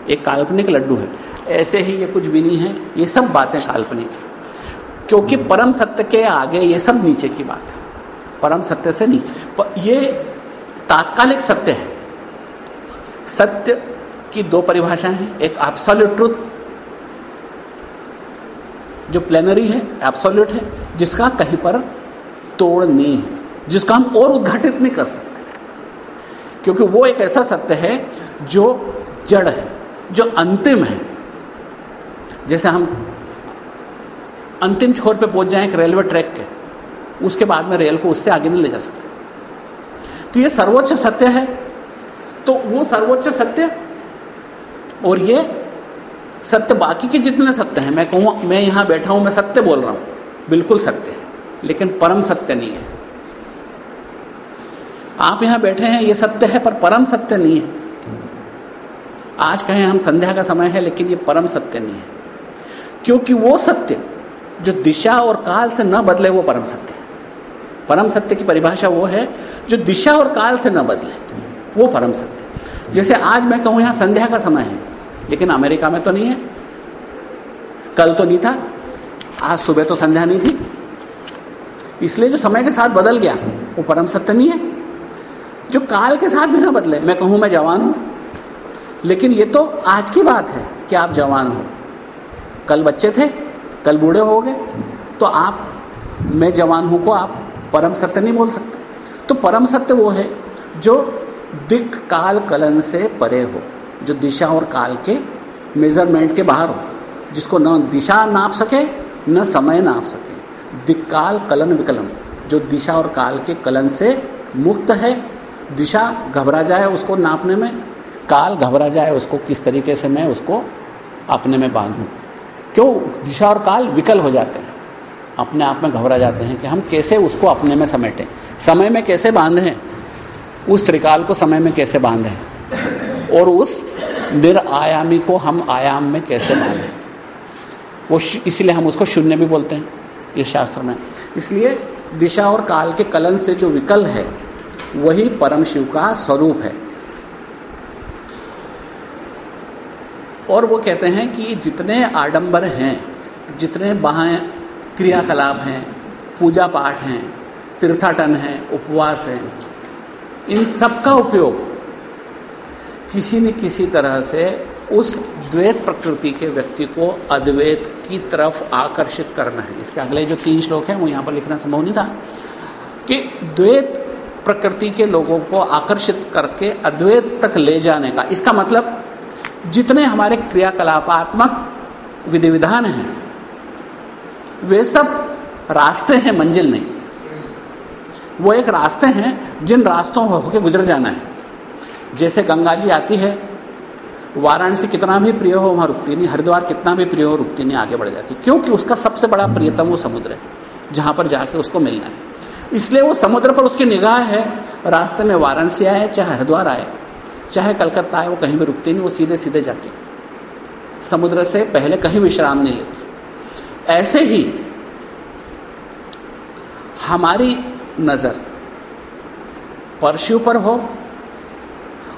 Speaker 1: एक काल्पनिक लड्डू है। ऐसे ही ये कुछ भी नहीं है। ये सब बातें काल्पनिक क्योंकि परम सत्य के आगे ये सब नीचे की बात है। परम सत्य से नहीं। पर ये तात्कालिक सत्य है। सत्य की दो परिभाषाएँ हैं। एक एब्सोल्यूट ट्रुथ जो प्लेनरी है एब्सोल्यूट है, जिसका कहीं पर तोड़ नहीं है, जिसका हम और उद्घाटित नहीं कर सकते। क्योंकि वो एक ऐसा सत्य है जो जड़ है, जो अंतिम है। जैसे हम अंतिम छोर पे पहुँच जाएँ एक रेलवे ट्रैक के, उसके बाद में रेल को उससे आगे नहीं ले जा सकते। तो ये सर्वोच्च सत्य है तो वो सर्वोच्च सत्य? और ये सत्य बाकी के जितने सत्य हैं, मैं कहूँ, मैं यहाँ बैठा हूँ, मैं सत्य बोल रहा हूँ। बिल्कुल सत्य है, लेकिन परम सत्य नहीं है। आप यहाँ बैठे हैं, ये सत्य है, पर परम सत्य नहीं है। आज कहें हम, संध्या का समय है, लेकिन ये परम सत्य नहीं है। क्योंकि वो सत्य, जो दिशा और काल से न बदले, वो परम सत्य है। परम सत्य की परिभाषा वो है, जो दिशा और काल से न बदले। वो परम सत्य जैसे आज मैं कहूँ यहाँ संध्या का समय है, लेकिन अमेरिका में तो नहीं है। कल तो नहीं था, आज सुबह तो संध्या नहीं थी। इसलिए जो समय के साथ बदल गया, वो परम सत्य नहीं है। जो काल के साथ भी ना बदले, मैं कहूँ मैं जवान हूँ। लेकिन ये तो आज की बात है कि आप जवान हो। कल बच्चे थे, कल बूढ़े हो गए तो आप, मैं जवान हूँ को आप परम सत्य नहीं बोल सकते। तो परम सत्य वो है जो दिक काल कलन से परे हो, जो दिशा और काल के मेज़रमेंट के बाहर हो, जिसको न दिशा नाप सके, न समय नाप सके। दिक्काल कलन विकलम, जो दिशा और काल के कलन से मुक्त है, दिशा घबरा जाए उसको नापने में, काल घबरा जाए उसको किस तरीके से मैं उसको अपने में बांधूं। क्यों? दिशा और काल विकल हो जाते हैं। अपने आप में घबरा जाते हैं कि हम कैसे उसको अपने में समेटें। समय में कैसे बांधें? उस त्रिकाल को समय में कैसे बांधें? और उस निरायामी को हम आयाम में कैसे बांधें? वो इसलिए हम उसको शून्य भी बोलते हैं, इस शास्त्र में। इसलिए दिशा और काल के कलन से जो विकल है, वही परम शिव का स्वरूप है। और वो कहते हैं कि जितने आडंबर हैं, जितने बाहें क्रियाकलाप हैं, पूजा पाठ हैं, तीर्थाटन हैं, उपवास है इन सब का उपयोग किसी न किसी तरह से उस द्वैत प्रकृति के व्यक्ति को अद्वैत की तरफ़ आकर्षित करना है। इसके अगले जो तीन श्लोक हैं, वो यहाँ पर लिखना संभव नहीं था। कि द्वैत प्रकृति के लोगों को आकर्षित करके अद्वैत तक ले जाने का। इसका मतलब जितने हमारे क्रियाकलापात्मक विधि विधान हैं, वे सब रास्ते हैं, मंजिल नहीं। वो एक रास्ते हैं जिन रास्तों होकर गुजर जाना है। जैसे गंगा जी आती है, वाराणसी कितना भी प्रिय हो, वहाँ रुकती नहीं हरिद्वार कितना भी प्रिय हो रुकती नहीं आगे बढ़ जाती क्योंकि उसका सबसे बड़ा प्रियतम वो समुद्र है, जहाँ पर जाके उसको मिलना है। इसलिए वो समुद्र पर उसकी निगाह है, रास्ते में वाराणसी आए, चाहे हरिद्वार आए, चाहे कलकत्ता आए, वो कहीं भी रुकती नहीं वो सीधे सीधे जाके। समुद्र से पहले कहीं विश्राम नहीं लेती। ऐसे ही हमारी नज़र। परशु पर हो,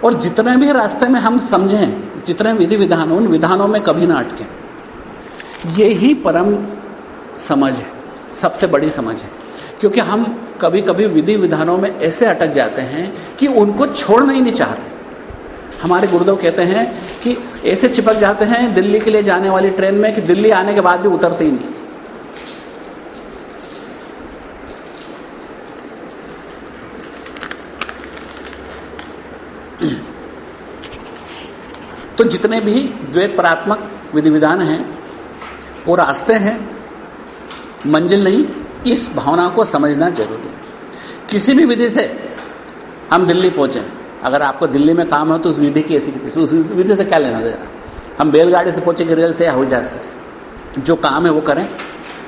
Speaker 1: और जितने भी रास्ते में हम समझें, जितने विधि विधान, उन विधानों में कभी ना अटके। ये ही परम समझ है, सबसे बड़ी समझ है। क्योंकि हम कभी कभी विधि विधानों में ऐसे अटक जाते हैं कि उनको छोड़ना ही नहीं चाहते। हमारे गुरुदेव कहते हैं कि ऐसे चिपक जाते हैं दिल्ली के लिए जाने वाली ट्रेन में कि दिल्ली आने के बाद भी उतरते ही नहीं। तो जितने भी द्वैत परात्मक विधि विधान हैं, वो रास्ते हैं। मंजिल नहीं, इस भावना को समझना ज़रूरी है। किसी भी विधि से हम दिल्ली पहुँचे, अगर आपको दिल्ली में काम है तो उस विधि की ऐसी की उस विधि से क्या लेना देना? हम बैलगाड़ी से पहुँचे रेल से या हवाई जहाज़ से? जो काम है वो करें।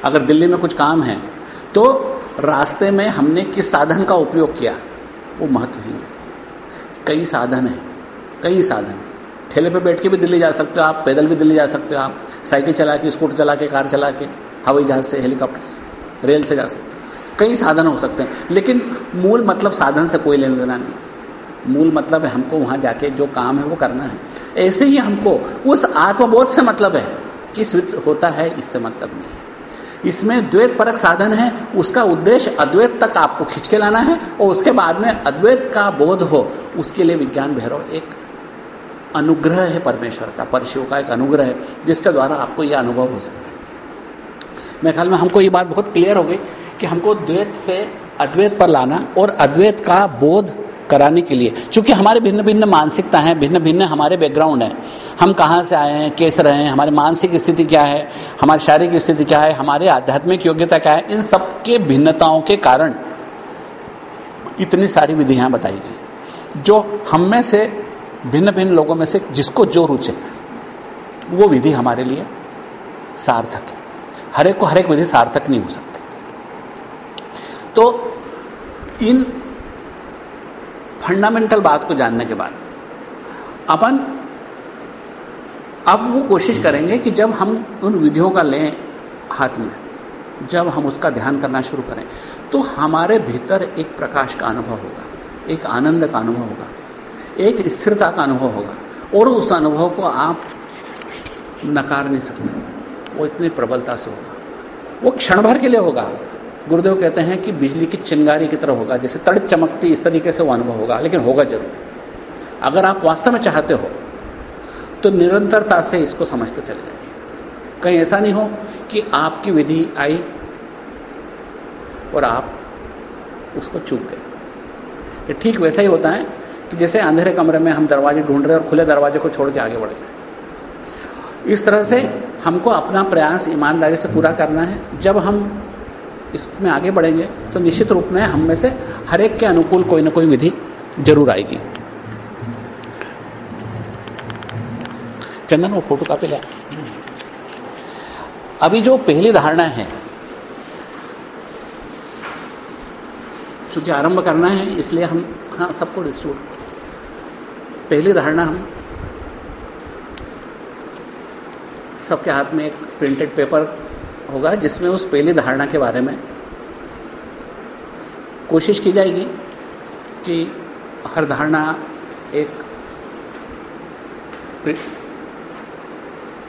Speaker 1: अगर दिल्ली में कुछ काम है तो रास्ते में हमने किस साधन का उपयोग किया, वो महत्वहीन है। कई साधन हैं, कई साधन। ठेले पे बैठ के भी दिल्ली जा सकते हो आप, पैदल भी दिल्ली जा सकते हो आप, साइकिल चला के, स्कूटर चला के, कार चला के, हवाई जहाज़ से, हेलीकॉप्टर से, रेल से जा सकते कई साधन हो सकते हैं, लेकिन मूल मतलब साधन से कोई लेना देना नहीं। मूल मतलब है हमको वहाँ जाके जो काम है वो करना है। ऐसे ही हमको उस आत्मबोध से मतलब है कि स्वित होता है, इससे मतलब नहीं। इसमें द्वैत परक साधन है, उसका उद्देश्य अद्वैत तक आपको खींच के लाना है, और उसके बाद में अद्वैत का बोध हो, उसके लिए विज्ञान भैरव एक अनुग्रह है परमेश्वर का परशिव का एक अनुग्रह है, जिसके द्वारा आपको यह अनुभव हो सकता है। मेरे ख्याल में हमको ये बात बहुत क्लियर हो गई कि हमको द्वैत से अद्वैत पर लाना और अद्वैत का बोध कराने के लिए, चूँकि हमारे भिन्न भिन्न मानसिकता हैं भिन्न भिन्न हमारे बैकग्राउंड हैं। हम कहाँ से आए हैं, कैसे रहे हैं, हमारी मानसिक स्थिति क्या है, हमारी शारीरिक स्थिति क्या है, हमारे आध्यात्मिक योग्यता क्या है, इन सब के भिन्नताओं के कारण इतनी सारी विधियाँ बताई गई। जो हम में से भिन्न भिन्न लोगों में से जिसको जो रुचे वो विधि हमारे लिए सार्थक है। हर एक को हर एक विधि सार्थक नहीं हो सकती। तो इन फंडामेंटल बात को जानने के बाद अपन अब वो कोशिश करेंगे कि जब हम उन विधियों का लें हाथ में, जब हम उसका ध्यान करना शुरू करें तो हमारे भीतर एक प्रकाश का अनुभव होगा, एक आनंद का अनुभव होगा। एक स्थिरता का अनुभव होगा। और उस अनुभव को आप नकार नहीं सकते। वो इतनी प्रबलता से होगा। वो क्षण भर के लिए होगा। गुरुदेव कहते हैं कि बिजली की चिंगारी की तरह होगा। जैसे तड़ चमकती इस तरीके से वो अनुभव होगा, लेकिन होगा ज़रूर। अगर आप वास्तव में चाहते हो तो निरंतरता से इसको समझते चले जाइए। कहीं ऐसा नहीं हो कि आपकी विधि आई और आप उसको चूक गए। ठीक वैसा ही होता है कि जैसे अंधेरे कमरे में हम दरवाजे ढूंढ रहे हैं और खुले दरवाजे को छोड़ के आगे बढ़ गए। इस तरह से हमको अपना प्रयास ईमानदारी से पूरा करना है। जब हम इसमें आगे बढ़ेंगे तो निश्चित रूप में हम में से हर एक के अनुकूल कोई ना कोई विधि ज़रूर आएगी। चंदन, वो फ़ोटो कापी ले। अभी जो पहली धारणा है, चूँकि आरंभ करना है, इसलिए हम हाँ सबको डिस्ट्रीब्यूट पहली धारणा हम सबके हाथ में एक प्रिंटेड पेपर होगा, जिसमें उस पहली धारणा के बारे में कोशिश की जाएगी कि हर धारणा एक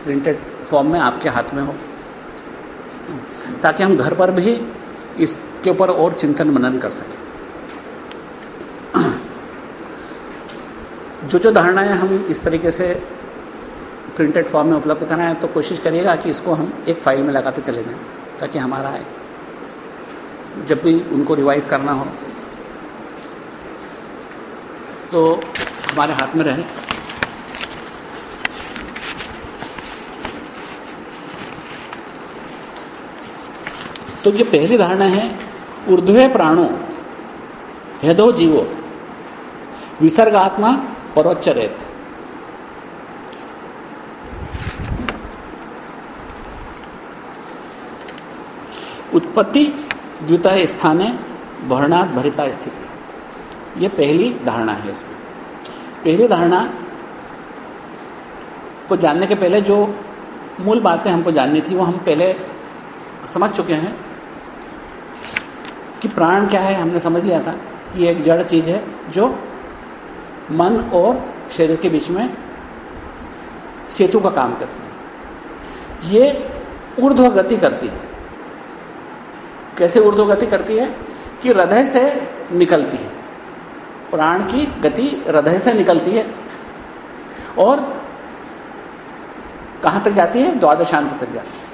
Speaker 1: प्रिंटेड फॉर्म में आपके हाथ में हो, ताकि हम घर पर भी इसके ऊपर और चिंतन मनन कर सकें। जो जो धारणाएँ हम इस तरीके से प्रिंटेड फॉर्म में उपलब्ध कराएँ तो कोशिश करिएगा कि इसको हम एक फ़ाइल में लगाते चले जाएँ, ताकि हमारा जब भी उनको रिवाइज करना हो। तो हमारे हाथ में रहे। तो ये पहली धारणा है, ऊर्ध्वे प्राणों, हेदो जीवो, विसर्गात्मा परोच्चरेत उत्पत्ति द्वितीय स्थाने वर्णात भरिता स्थिति। ये पहली धारणा है इसमें। पहली धारणा को जानने के पहले जो मूल बातें हमको जाननी थी, वो हम पहले समझ चुके हैं कि प्राण क्या है, हमने समझ लिया था कि एक जड़ चीज़ है जो मन और शरीर के बीच में सेतु का काम करती है। ये ऊर्ध्व गति करती है। कैसे ऊर्ध्व गति करती है? कि हृदय से निकलती है। प्राण की गति हृदय से निकलती है। और कहाँ तक जाती है? द्वादशांत तक जाती है।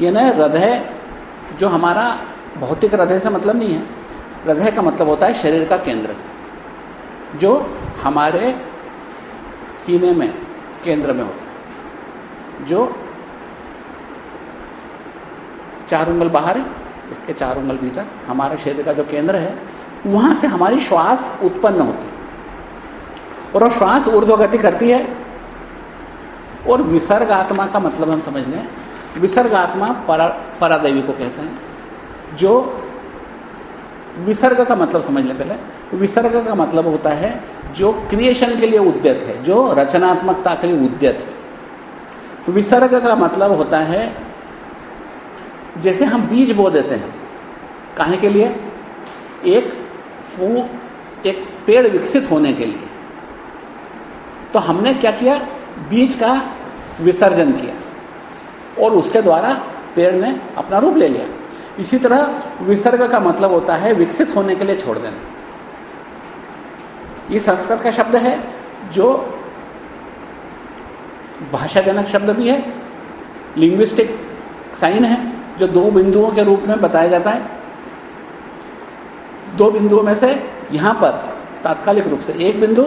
Speaker 1: ये ना हृदय जो हमारा भौतिक हृदय से मतलब नहीं है। हृदय का मतलब होता है शरीर का केंद्र। जो हमारे सीने में, केंद्र में होता है। जो चार उंगल बाहर है, इसके चार उंगल भीतर। हमारे शरीर का जो केंद्र है, वहाँ से हमारी श्वास उत्पन्न होती है। और वो श्वास ऊर्ध्वगति करती है। और विसर्ग आत्मा का मतलब हम समझ लें, विसर्ग आत्मा परा, परादेवी को कहते हैं। जो विसर्ग का मतलब समझ लें पहले। विसर्ग का मतलब होता है जो क्रिएशन के लिए उद्यत है, जो रचनात्मकता के लिए उद्यत है। विसर्ग का मतलब होता है, जैसे हम बीज बो देते हैं, काहे के लिए? एक फू एक पेड़ विकसित होने के लिए। तो हमने क्या किया? बीज का विसर्जन किया और उसके द्वारा पेड़ ने अपना रूप ले लिया। इसी तरह विसर्ग का मतलब होता है विकसित होने के लिए छोड़ देना। ये संस्कृत का शब्द है, जो भाषाजनक शब्द भी है लिंग्विस्टिक साइन है, जो दो बिंदुओं के रूप में बताया जाता है। दो बिंदुओं में से यहाँ पर तात्कालिक रूप से एक बिंदु,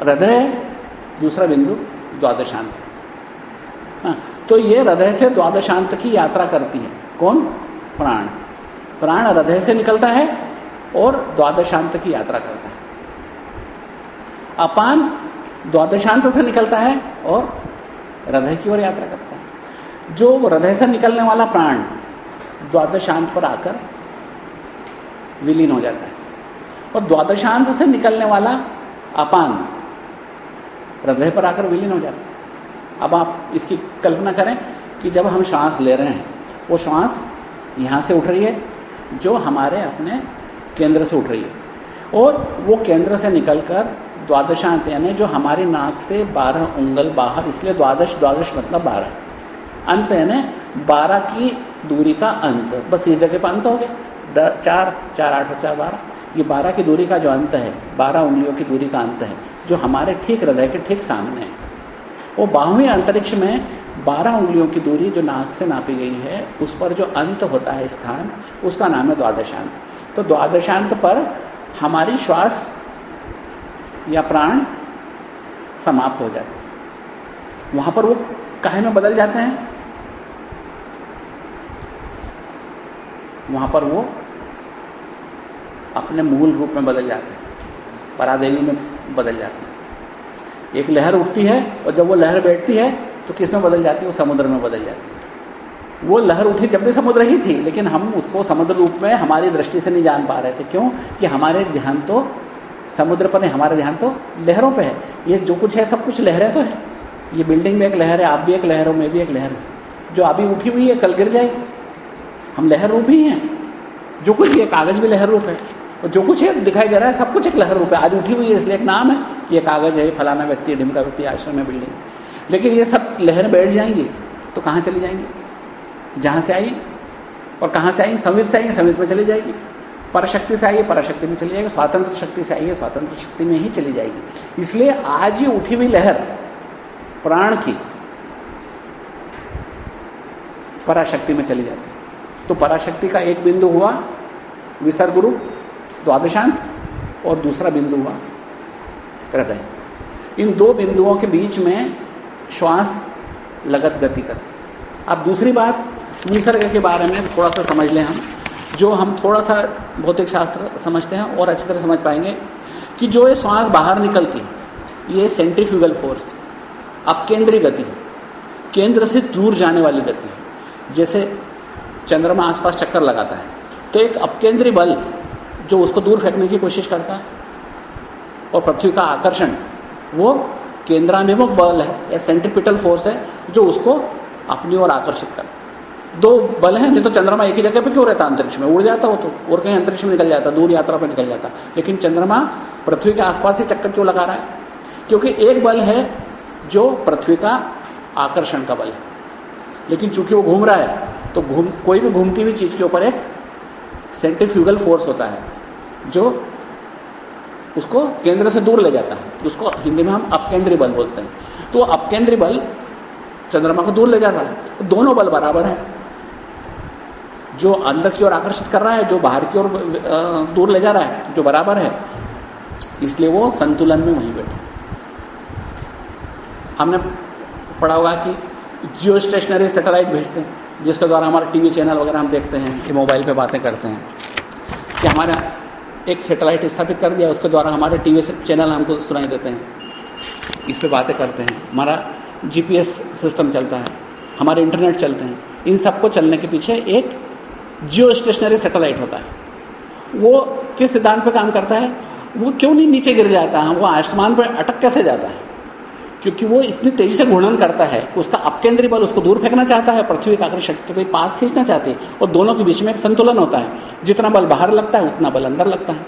Speaker 1: हृदय है, दूसरा बिंदु द्वादशांत हाँ तो ये हृदय से द्वादशांत की यात्रा करती है। कौन? प्राण। प्राण हृदय से निकलता है और द्वादशांत की यात्रा करता है। अपान द्वादशांत से निकलता है और हृदय की ओर यात्रा करता है। जो हृदय से निकलने वाला प्राण द्वादशांत पर आकर विलीन हो जाता है। और द्वादशांत से निकलने वाला अपान हृदय पर आकर विलीन हो जाता है। अब आप इसकी कल्पना करें कि जब हम श्वास ले रहे हैं, वो श्वास यहाँ से उठ रही है, जो हमारे अपने केंद्र से उठ रही है। और वो केंद्र से निकलकर द्वादशांत यानी जो हमारी नाक से बारह उंगल बाहर, इसलिए द्वादश द्वादश मतलब बारह। अंत यानी बारह की दूरी का अंत। बस इस जगह पर अंत हो गया। चार चार आठ और चार बारह। ये बारह की दूरी का जो अंत है, बारह उंगलियों की दूरी का अंत है, जो हमारे ठीक हृदय के ठीक सामने है। वो बाहुवें अंतरिक्ष में बारह उंगलियों की दूरी जो नाक से नापी गई है, उस पर जो अंत होता है स्थान, उसका नाम है द्वादशांत। तो द्वादशांत पर हमारी श्वास या प्राण समाप्त हो जाते हैं। वहाँ पर वो काहे में बदल जाते हैं? वहाँ पर वो अपने मूल रूप में बदल जाते हैं। परादेवी में बदल जाती है। एक लहर उठती है और जब वो लहर बैठती है तो किसमें बदल जाती है? वो समुद्र में बदल जाती है। वो लहर उठी जब भी समुद्र ही थी, लेकिन हम उसको समुद्र रूप में हमारी दृष्टि से नहीं जान पा रहे थे। क्यों? कि हमारे ध्यान तो समुद्र पर नहीं, हमारा ध्यान तो लहरों पे है। ये जो कुछ है, सब कुछ लहरें तो है। ये बिल्डिंग में एक लहर है, आप भी एक लहर हो, मैं भी एक लहर हूँ। जो अभी उठी हुई है, कल गिर जाएगी हम लहर रूप ही हैं। जो कुछ भी है, कागज़ भी लहर रूप है। और जो कुछ है, दिखाई दे रहा है, सब कुछ एक लहर रूप है। आज उठी हुई है, इसलिए एक नाम है ये कागज़ है फलाना व्यक्ति है ढिमका व्यक्ति, आश्रम है बिल्डिंग लेकिन ये सब लहर बैठ जाएँगी तो कहाँ चली जाएँगी? जहाँ से आई और कहाँ से आई? संवित से आई संवित में चली जाएगी। परशक्ति से आइए, पराशक्ति में चली जाएगी, स्वातंत्र शक्ति से आइए, स्वतंत्र शक्ति में ही चली जाएगी। इसलिए आज ही उठी हुई लहर, प्राण की, पराशक्ति में चली जाती तो पराशक्ति का एक बिंदु हुआ विसर्ग रूप द्वादशांत, और दूसरा बिंदु हुआ हृदय। इन दो बिंदुओं के बीच में श्वास लगत गति करती अब दूसरी बात, निसर्ग के बारे में थोड़ा सा समझ लें हम। जो हम थोड़ा सा भौतिक शास्त्र समझते हैं और अच्छी तरह समझ पाएँगे कि जो ये श्वास बाहर निकलती है, ये सेंट्रीफ्यूगल फोर्स अब केंद्रीय गति केंद्र से दूर जाने वाली गति जैसे चंद्रमा आसपास चक्कर लगाता है तो एक अपकेंद्रीय बल जो उसको दूर फेंकने की कोशिश करता है और पृथ्वी का आकर्षण, वो केंद्राभिमुख बल है या सेंट्रिपिटल फोर्स है जो उसको अपनी ओर आकर्षित करता है। दो बल हैं, नहीं तो चंद्रमा एक ही जगह पे क्यों रहता अंतरिक्ष में? उड़ जाता हो तो। और कहीं अंतरिक्ष में निकल जाता, दूर यात्रा पर निकल जाता। लेकिन चंद्रमा पृथ्वी के आसपास ही चक्कर क्यों लगा रहा है? क्योंकि एक बल है जो पृथ्वी का आकर्षण का बल है। लेकिन चूँकि वो घूम रहा है तो घूम, कोई भी घूमती हुई चीज़ के ऊपर एक सेंट्रीफ्यूगल फोर्स होता है, जो उसको केंद्र से दूर ले जाता है। उसको हिंदी में हम अपकेंद्रीय बल बोलते हैं। तो अपकेंद्रीय बल चंद्रमा को दूर ले जा रहा है। तो दोनों बल बराबर हैं। जो अंदर की ओर आकर्षित कर रहा है, जो बाहर की ओर दूर ले जा रहा है, जो बराबर है, इसलिए वो संतुलन में वहीं बैठे हमने पढ़ा होगा कि जियो स्टेशनरी सेटेलाइट भेजते हैं, जिसके द्वारा हमारे टीवी चैनल वगैरह हम देखते हैं, कि मोबाइल पे बातें करते हैं, कि हमारा एक सेटेलाइट स्थापित कर दिया, उसके द्वारा हमारे टीवी चैनल हमको सुनाई देते हैं, इस पर बातें करते हैं। हमारा जीपीएस सिस्टम चलता है, हमारे इंटरनेट चलते हैं, इन सबको चलने के पीछे एक जियो स्टेशनरी सेटेलाइट होता है। वो किस सिद्धांत पर काम करता है? वो क्यों नहीं नीचे गिर जाता? है वो आसमान पर अटक कैसे जाता है? क्योंकि वो इतनी तेज़ी से घूर्णन करता है कि उसका अपकेंद्रीय बल उसको दूर फेंकना चाहता है, पृथ्वी का आकर्षण के पास खींचना चाहती है और दोनों के बीच में एक संतुलन होता है। जितना बल बाहर लगता है, उतना बल अंदर लगता है।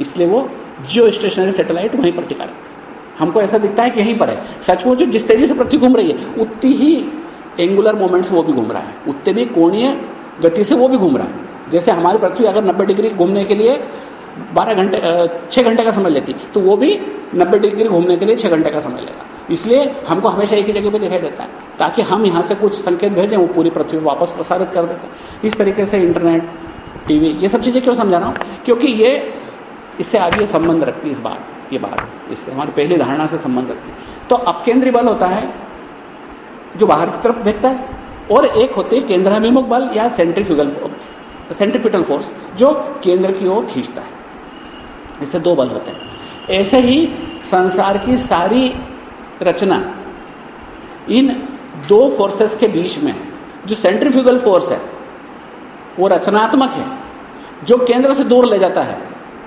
Speaker 1: इसलिए वो जियो स्टेशनरी सेटेलाइट वहीं पर टिका रहता है। हमको ऐसा दिखता है कि यहीं पर है। सचमुच जिस तेज़ी से पृथ्वी घूम रही है, उतनी ही एंगुलर मोमेंट से वो भी घूम रहा है। उतने भी कोणीय गति से वो भी घूम रहा है। जैसे हमारी पृथ्वी अगर नब्बे डिग्री घूमने के लिए बारह घंटे छः घंटे का समय लेती तो वो भी नब्बे डिग्री घूमने के लिए छः घंटे का समय लेगा। इसलिए हमको हमेशा एक ही जगह पे दिखाई देता है, ताकि हम यहाँ से कुछ संकेत भेजें, वो पूरी पृथ्वी वापस प्रसारित कर देते इस तरीके से इंटरनेट, टीवी, ये सब चीज़ें क्यों समझा रहा हूँ? क्योंकि ये, इससे आगे संबंध रखती इस बात, ये बात इससे हमारी पहली धारणा से संबंध रखती तो अपकेंद्रीय बल होता है, जो बाहर की तरफ़ भेजता है और एक होते हैं केंद्राभिमुख बल या सेंट्रीफ्यूगल सेंट्रीपिटल फोर्स जो केंद्र की ओर खींचता है। इससे दो बल होते हैं। ऐसे ही संसार की सारी रचना इन दो फोर्सेस के बीच में, जो सेंट्रीफ्यूगल फोर्स है, वो रचनात्मक है। जो केंद्र से दूर ले जाता है,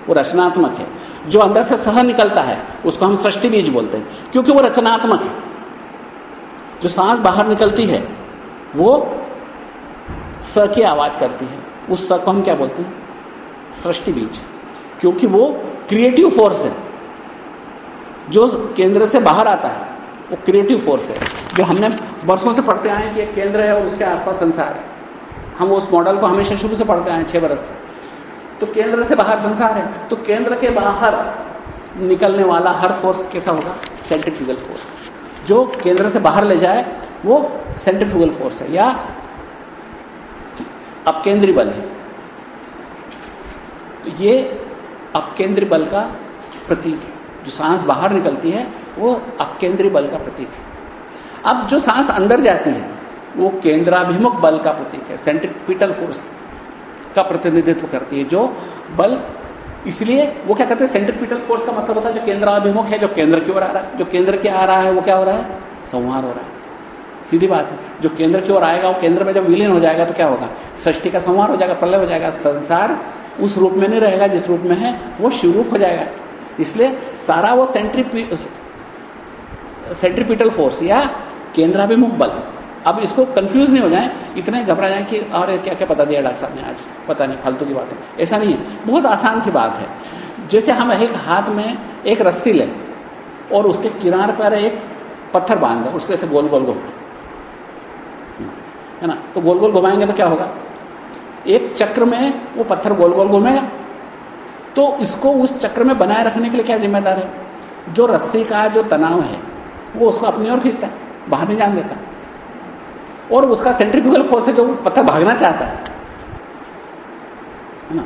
Speaker 1: वो रचनात्मक है। जो अंदर से सह निकलता है, उसको हम सृष्टि बीज बोलते हैं, क्योंकि वो रचनात्मक है। जो सांस बाहर निकलती है वो स की आवाज़ करती है। उस स को हम क्या बोलते हैं? सृष्टि बीज। क्योंकि वो क्रिएटिव फोर्स है। जो केंद्र से बाहर आता है, वो क्रिएटिव फोर्स है। जो हमने वर्षों से पढ़ते आए कि एक केंद्र है और उसके आसपास संसार है। हम उस मॉडल को हमेशा शुरू से पढ़ते आए छः बरस से। तो केंद्र से बाहर संसार है। तो केंद्र के बाहर निकलने वाला हर फोर्स कैसा होगा? सेंट्रीफ्यूगल फोर्स जो केंद्र से बाहर ले जाए वो सेंट्रीफ्यूगल फोर्स है, या अपकेंद्री बल है। तो ये अपकेंद्री बल का प्रतीक है। जो सांस बाहर निकलती है, वो अपकेंद्री बल का प्रतीक है। अब जो सांस अंदर जाती है, वो केंद्राभिमुख बल का प्रतीक है सेंट्रिपिटल फोर्स का प्रतिनिधित्व करती है। जो बल, इसलिए वो क्या कहते हैं सेंट्रिपिटल फोर्स का मतलब होता है जो केंद्राभिमुख है, जो केंद्र की ओर आ रहा है। जो केंद्र की आ रहा है, वो क्या हो रहा है? संहार हो रहा है। सीधी बात है। जो केंद्र की ओर आएगा, वो केंद्र में जब विलीन हो जाएगा तो क्या होगा? सृष्टि का संहार हो जाएगा, प्रलय हो जाएगा, संसार उस रूप में नहीं रहेगा जिस रूप में है, वो शिवरूप हो जाएगा। इसलिए सारा वो सेंट्री सेंट्रीपिटल फोर्स या केंद्राभिमुख बल। अब इसको कंफ्यूज नहीं हो जाए, इतने घबरा जाए कि और क्या क्या पता दिया डॉक्टर साहब ने आज? पता नहीं, फालतू की बात। है ऐसा नहीं है। बहुत आसान सी बात है। जैसे हम एक हाथ में एक रस्सी लें और उसके किनार पर एक पत्थर बाँध दें, उसको ऐसे गोल गोल घुमा है ना? तो गोल गोल घुमाएँगे तो क्या होगा? एक चक्र में वो पत्थर गोल गोल घूमेगा। तो इसको उस चक्र में बनाए रखने के लिए क्या जिम्मेदार है? जो रस्सी का जो तनाव है, वो उसको अपनी ओर खींचता है, बाहर नहीं जान देता। और उसका सेंट्रीफ्यूगल फोर्स से जो पत्थर भागना चाहता है ना?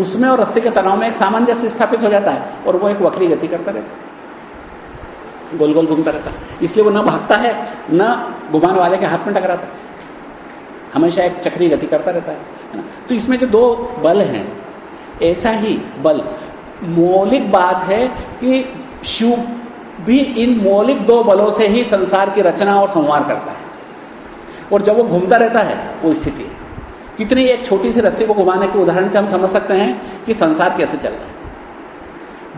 Speaker 1: उसमें और रस्सी के तनाव में एक सामंजस्य स्थापित हो जाता है और वो एक वक्री गति करता रहता है। गोल गोल घूमता रहता है। इसलिए वो न भागता है, न घुमाने वाले के हाथ में टकराता है। हमेशा एक चक्री गति करता रहता है ना? तो इसमें जो दो बल हैं, ऐसा ही बल। मौलिक बात है कि शिव भी इन मौलिक दो बलों से ही संसार की रचना और संवार करता है। और जब वो घूमता रहता है, वो स्थिति, कितनी एक छोटी सी रस्सी को घुमाने के उदाहरण से हम समझ सकते हैं कि संसार कैसे चल रहा है।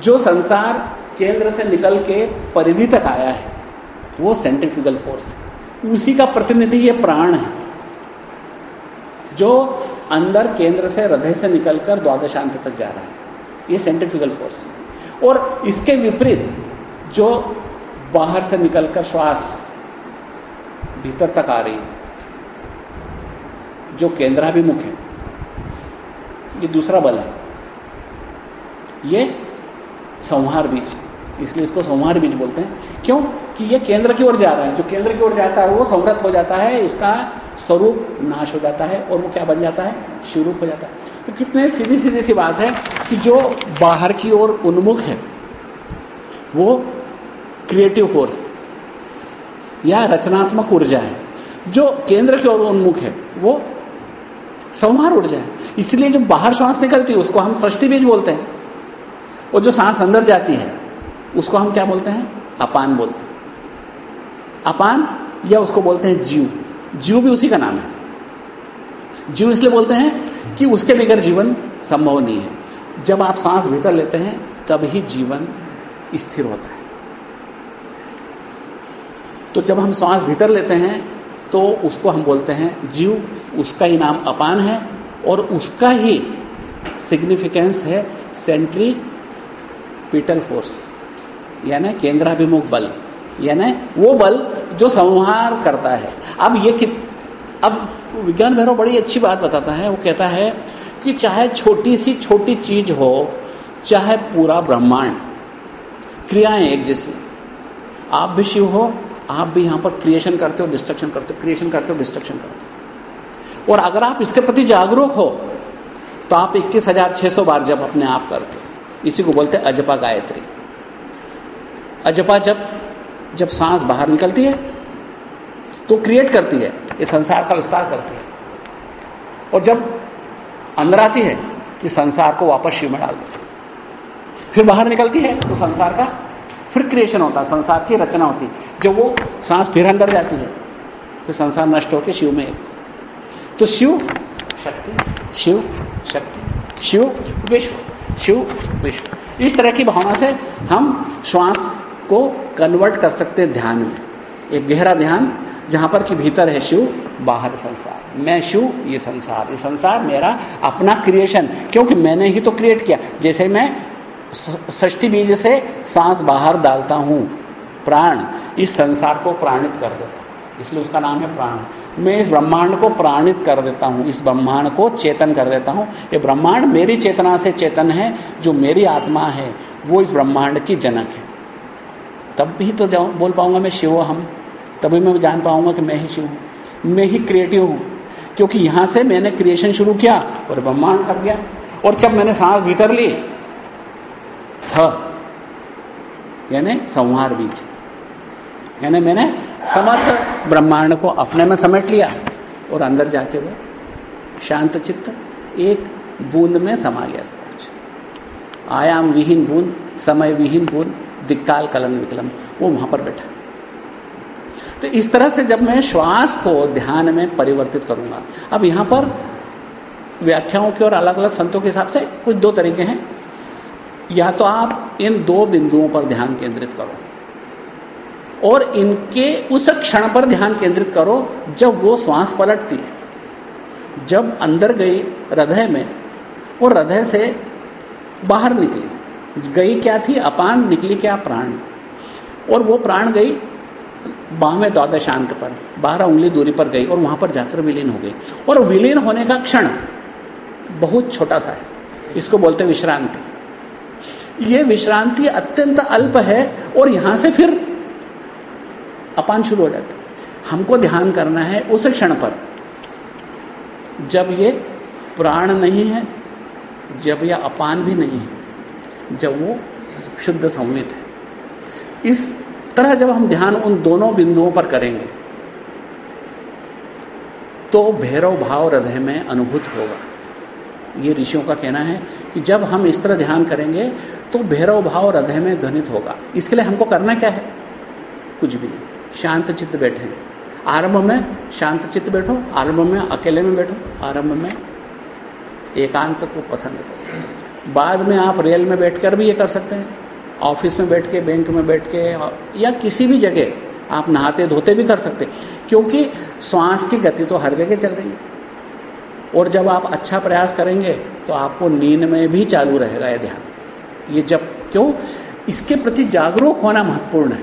Speaker 1: जो संसार केंद्र से निकल के परिधि तक आया है, वो सेंट्रीफ्यूगल फोर्स उसी का प्रतिनिधि ये प्राण है। जो अंदर केंद्र से हृदय से निकलकर द्वादशांत तक जा रहा है। ये सेंट्रीफ्यूगल फोर्स है। और इसके विपरीत जो बाहर से निकलकर श्वास भीतर तक आ रही, जो केंद्राभिमुख है, ये दूसरा बल है। ये संहार बीज इसलिए इसको संहार बीज बोलते हैं। क्यों? कि ये केंद्र की ओर जा रहा है। जो केंद्र की ओर जाता है, वो संवृत हो जाता है, उसका स्वरूप नाश हो जाता है और वो क्या बन जाता है? शिवरूप हो जाता है। तो कितने सीधी सीधी सी बात है कि जो बाहर की ओर उन्मुख है, वो क्रिएटिव फोर्स या रचनात्मक ऊर्जा है। जो केंद्र की ओर उन्मुख है, वो संहार ऊर्जा है। इसलिए जब बाहर श्वास निकलती है, उसको हम सृष्टि बीज बोलते हैं। और जो सांस अंदर जाती है, उसको हम क्या बोलते हैं? अपान बोलते हैं। अपान या उसको बोलते हैं जीव। जीव भी उसी का नाम है। जीव इसलिए बोलते हैं कि उसके बगैर जीवन संभव नहीं है। जब आप सांस भीतर लेते हैं, तब ही जीवन स्थिर होता है। तो जब हम सांस भीतर लेते हैं तो उसको हम बोलते हैं जीव। उसका ही नाम अपान है और उसका ही सिग्निफिकेंस है सेंट्री पीटल फोर्स यानी केंद्राभिमुख बल। यानी वो बल जो संहार करता है। अब ये कि अब विज्ञान भैरव बड़ी अच्छी बात बताता है। वो कहता है कि चाहे छोटी सी छोटी चीज़ हो, चाहे पूरा ब्रह्मांड, क्रियाएँ एक जैसी, आप भी शिव हो, आप भी यहाँ पर क्रिएशन करते हो डिस्ट्रक्शन करते हो क्रिएशन करते हो डिस्ट्रक्शन करते हो। और अगर आप इसके प्रति जागरूक हो तो आप इक्कीस हज़ार छह सौ बार जब अपने आप करते हो इसी को बोलते हैं अजपा गायत्री। अजपा जब जब सांस बाहर निकलती है तो क्रिएट करती है, ये संसार का विस्तार करती है। और जब अंदर आती है कि संसार को वापस शिव में डाल दो, फिर बाहर निकलती है तो संसार का फिर क्रिएशन होता है, संसार की रचना होती जब वो सांस फिर अंदर जाती है फिर संसार नष्ट होकर शिव में एक तो शिव शक्ति शिव शक्ति, शिव विश्व शिव विश्व। इस तरह की भावना से हम श्वास को कन्वर्ट कर सकते हैं ध्यान में। एक गहरा ध्यान, जहाँ पर कि भीतर है शिव, बाहर संसार। मैं शिव, ये संसार। ये संसार मेरा अपना क्रिएशन क्योंकि मैंने ही तो क्रिएट किया। जैसे मैं सृष्टि बीज से सांस बाहर डालता हूँ, प्राण, इस संसार को प्राणित कर देता इसलिए उसका नाम है प्राण। मैं इस ब्रह्मांड को प्राणित कर देता हूँ, इस ब्रह्मांड को चेतन कर देता हूँ। ये ब्रह्मांड मेरी चेतना से चेतन है, जो मेरी आत्मा है, वो इस ब्रह्मांड की जनक है। तब भी तो जाऊँ, बोल पाऊँगा मैं शिव हम। तभी मैं जान पाऊँगा कि मैं ही शिव हूँ। मैं ही क्रिएटिव हूँ। क्योंकि यहाँ से मैंने क्रिएशन शुरू किया और ब्रह्मांड कर गया। और जब मैंने सांस भीतर ली यानी संहार बीज, यानी मैंने समस्त ब्रह्मांड को अपने में समेट लिया और अंदर जाके वो शांत चित्त एक बूंद में समा गया सब कुछ। आयाम विहीन बूंद, समय विहीन बूंद दिक्काल कलन विकलम, वो वहाँ पर बैठा। तो इस तरह से जब मैं श्वास को ध्यान में परिवर्तित करूँगा, अब यहाँ पर व्याख्याओं के और अलग अलग संतों के हिसाब से कुछ दो तरीके हैं। या तो आप इन दो बिंदुओं पर ध्यान केंद्रित करो, और इनके उस क्षण पर ध्यान केंद्रित करो जब वो श्वास पलटती जब अंदर गई हृदय में और हृदय से बाहर निकली। गई क्या थी? अपान निकली क्या? प्राण। और वो प्राण गई बाहवें द्वादशांत पर, बारह उंगली दूरी पर गई और वहाँ पर जाकर विलीन हो गई। और विलीन होने का क्षण बहुत छोटा सा है। इसको बोलते हैं विश्रांति। ये विश्रांति अत्यंत अल्प है और यहाँ से फिर अपान शुरू हो जाता हमको ध्यान करना है उस क्षण पर, जब ये प्राण नहीं है, जब यह अपान भी नहीं है। जब वो शुद्ध संवित है। इस तरह जब हम ध्यान उन दोनों बिंदुओं पर करेंगे तो भैरव भाव हृदय में अनुभूत होगा। ये ऋषियों का कहना है कि जब हम इस तरह ध्यान करेंगे तो भैरव भाव हृदय में ध्वनित होगा। इसके लिए हमको करना क्या है? कुछ भी नहीं। शांत चित्त बैठे। आरंभ में शांत चित्त बैठो, आरंभ में अकेले में बैठो, आरंभ में एकांत को पसंद करो। बाद में आप रेल में बैठकर भी ये कर सकते हैं। ऑफ़िस में बैठ के, बैंक में बैठ के, या किसी भी जगह आप नहाते धोते भी कर सकते क्योंकि श्वास की गति तो हर जगह चल रही है। और जब आप अच्छा प्रयास करेंगे तो आपको नींद में भी चालू रहेगा यह ध्यान। ये जब, क्यों? इसके प्रति जागरूक होना महत्वपूर्ण है।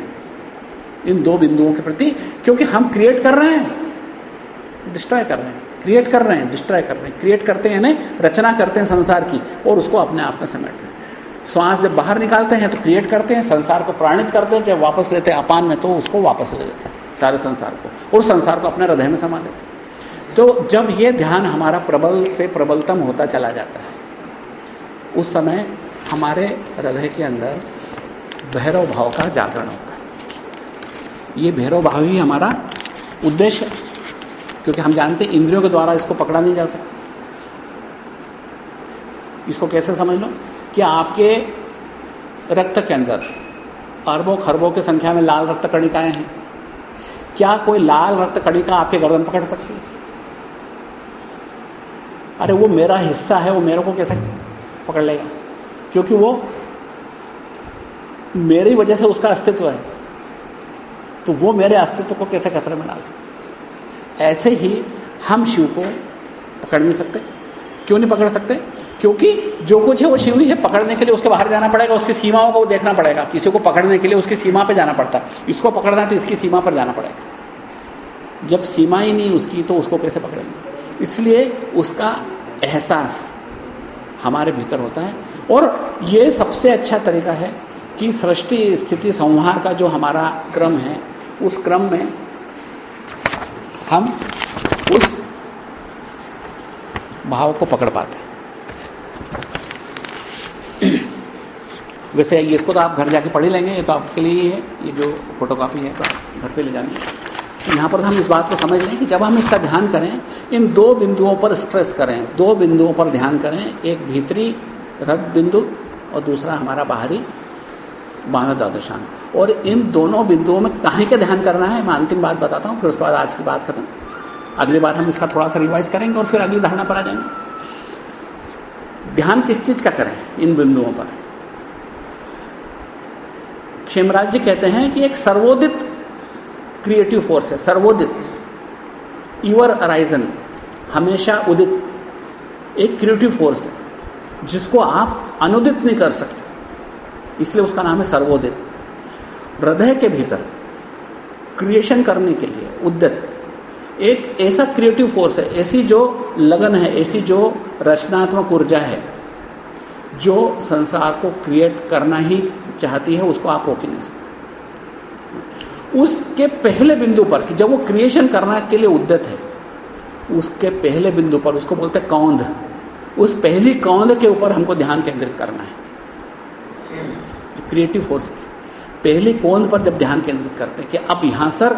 Speaker 1: इन दो बिंदुओं के प्रति, क्योंकि हम क्रिएट कर रहे हैं डिस्ट्रॉय कर रहे हैं। क्रिएट कर रहे हैं डिस्ट्रॉय कर रहे हैं क्रिएट करते हैं नहीं, रचना करते हैं संसार की और उसको अपने आप में समेट रहे हैं। श्वास जब बाहर निकालते हैं तो क्रिएट करते हैं, संसार को प्राणित करते हैं, जब वापस लेते हैं अपान में तो उसको वापस ले लेते हैं, सारे संसार को और संसार को अपने हृदय में समा लेते हैं। तो जब ये ध्यान हमारा प्रबल से प्रबलतम होता चला जाता है, उस समय हमारे हृदय के अंदर भैरव भाव का जागरण होता है। ये भैरव भाव ही हमारा उद्देश्य क्योंकि हम जानते हैं इंद्रियों के द्वारा इसको पकड़ा नहीं जा सकता। इसको कैसे समझ लो? कि आपके रक्त के अंदर अरबों खरबों की संख्या में लाल रक्त कणिकाएँ हैं। क्या कोई लाल रक्त कणिका आपके गर्दन पकड़ सकती है? अरे वो मेरा हिस्सा है, वो मेरे को कैसे पकड़ लेगा? क्योंकि वो मेरी वजह से उसका अस्तित्व है। तो वो मेरे अस्तित्व को कैसे खतरे में डाल सकते ऐसे ही हम शिव को पकड़ नहीं सकते। क्यों नहीं पकड़ सकते? क्योंकि जो कुछ है वो शिव ही है, पकड़ने के लिए उसके बाहर जाना पड़ेगा, उसकी सीमाओं को देखना पड़ेगा। किसी को पकड़ने के लिए उसकी सीमा पर जाना पड़ता। है इसको पकड़ना है तो इसकी सीमा पर जाना पड़ेगा। जब सीमा ही नहीं उसकी तो उसको कैसे पकड़ेंगे? इसलिए उसका एहसास हमारे भीतर होता है। और ये सबसे अच्छा तरीका है कि सृष्टि, स्थिति, संहार का जो हमारा क्रम है, उस क्रम में हम उस भाव को पकड़ पाते हैं। वैसे ये इसको तो आप घर जाके पढ़ ही लेंगे, ये तो आपके लिए ही है, ये जो फोटोकॉपी है तो आप घर पे ले जाएँगे। यहाँ पर हम इस बात को समझ लें कि जब हम इसका ध्यान करें, इन दो बिंदुओं पर स्ट्रेस करें, दो बिंदुओं पर ध्यान करें, एक भीतरी रथ बिंदु और दूसरा हमारा बाहरी बाह्य द्वादशान और इन दोनों बिंदुओं में कहाँ का ध्यान करना है, मैं अंतिम बात बताता हूँ, फिर उसके बाद आज की बात खत्म। अगली बार हम इसका थोड़ा सा रिवाइज करेंगे और फिर अगली धारणा पर आ जाएँगे। ध्यान किस चीज़ का करें इन बिंदुओं पर? क्षेमराज जी कहते हैं कि एक सर्वोदित क्रिएटिव फोर्स है, सर्वोदित। यूर अराइजन हमेशा उदित। एक क्रिएटिव फोर्स है, जिसको आप अनुदित नहीं कर सकते। इसलिए उसका नाम है सर्वोदित। हृदय के भीतर क्रिएशन करने के लिए उद्यत एक ऐसा क्रिएटिव फोर्स है ऐसी जो लगन है ऐसी जो रचनात्मक ऊर्जा है जो संसार को क्रिएट करना ही चाहती है उसको आप रोक ही नहीं सकते। उसके पहले बिंदु पर कि जब वो क्रिएशन करने के लिए उद्यत है उसके पहले बिंदु पर उसको बोलते हैं कौंध। उस पहली कौंध के ऊपर हमको ध्यान केंद्रित करना है। क्रिएटिव फोर्स की पहली कौंध पर जब ध्यान केंद्रित करते हैं कि अब यहाँ सर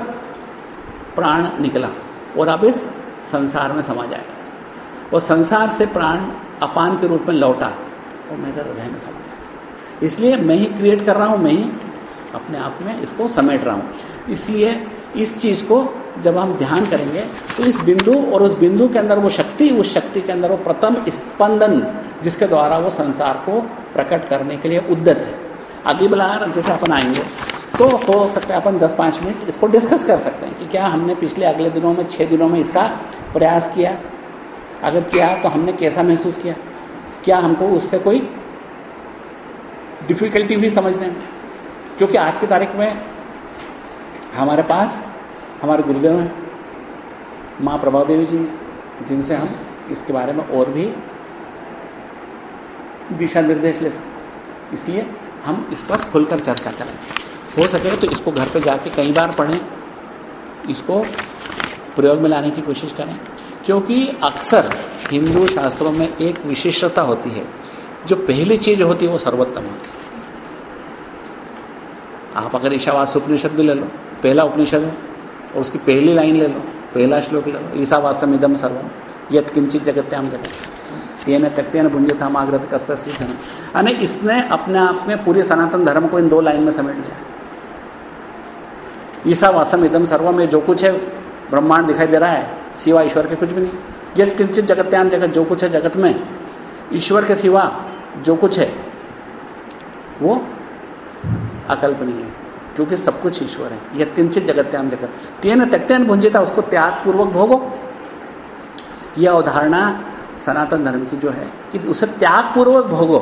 Speaker 1: प्राण निकला और अब इस संसार में समा जाएगा। और संसार से प्राण अपान के रूप में लौटा और मेरे हृदय में समा जाए इसलिए मैं ही क्रिएट कर रहा हूँ, मैं ही अपने आप में इसको समेट रहा हूँ। इसलिए इस चीज़ को जब हम ध्यान करेंगे तो इस बिंदु और उस बिंदु के अंदर वो शक्ति, उस शक्ति के अंदर वो प्रथम स्पंदन, जिसके द्वारा वो संसार को प्रकट करने के लिए उद्दत है। आगे बला जैसे अपन आएँगे। तो हो सकता है अपन 10-5 मिनट इसको डिस्कस कर सकते हैं कि क्या हमने पिछले अगले दिनों में छः दिनों में इसका प्रयास किया। अगर किया तो हमने कैसा महसूस किया? क्या हमको उससे कोई डिफ़िकल्टी भी समझने में? क्योंकि आज की तारीख में हमारे पास, हमारे गुरुदेव हैं, माँ प्रभा देवी जी जिनसे हम इसके बारे में और भी दिशा निर्देश ले सकते इसलिए हम इस पर खुलकर चर्चा करें। हो सके तो इसको घर पे जाके कई बार पढ़ें, इसको प्रयोग में लाने की कोशिश करें, क्योंकि अक्सर हिंदू शास्त्रों में एक विशेषता होती है, जो पहली चीज़ होती है वो सर्वोत्तम होती है। आप अगर ईशावास उपनिषद भी ले लो, पहला उपनिषद है, और उसकी पहली लाइन ले लो, पहला श्लोक ले लो ईशावास्तम इदम सर्वम यद किंचित जगत्याम जगत तेन त्यक्तेन भुंजे था माग्रत कस्तन यानी इसने अपने आप में पूरे सनातन धर्म को इन दो लाइन में समेट लिया ईशावासम इदम सर्वम में जो कुछ है, ब्रह्मांड दिखाई दे रहा है, सिवा ईश्वर के कुछ भी नहीं। यद किंचित जगत्याम जगत, जो कुछ है जगत में, ईश्वर के सिवा जो कुछ है, वो अकल्पनीय है, क्योंकि सब कुछ ईश्वर है। यह किंचित जगत्याम जगत। तेन त्यक्तेन भुंजिता, उसको त्याग पूर्वक भोगो। यह अवधारणा सनातन धर्म की जो है, कि उसे त्याग पूर्वक भोगो।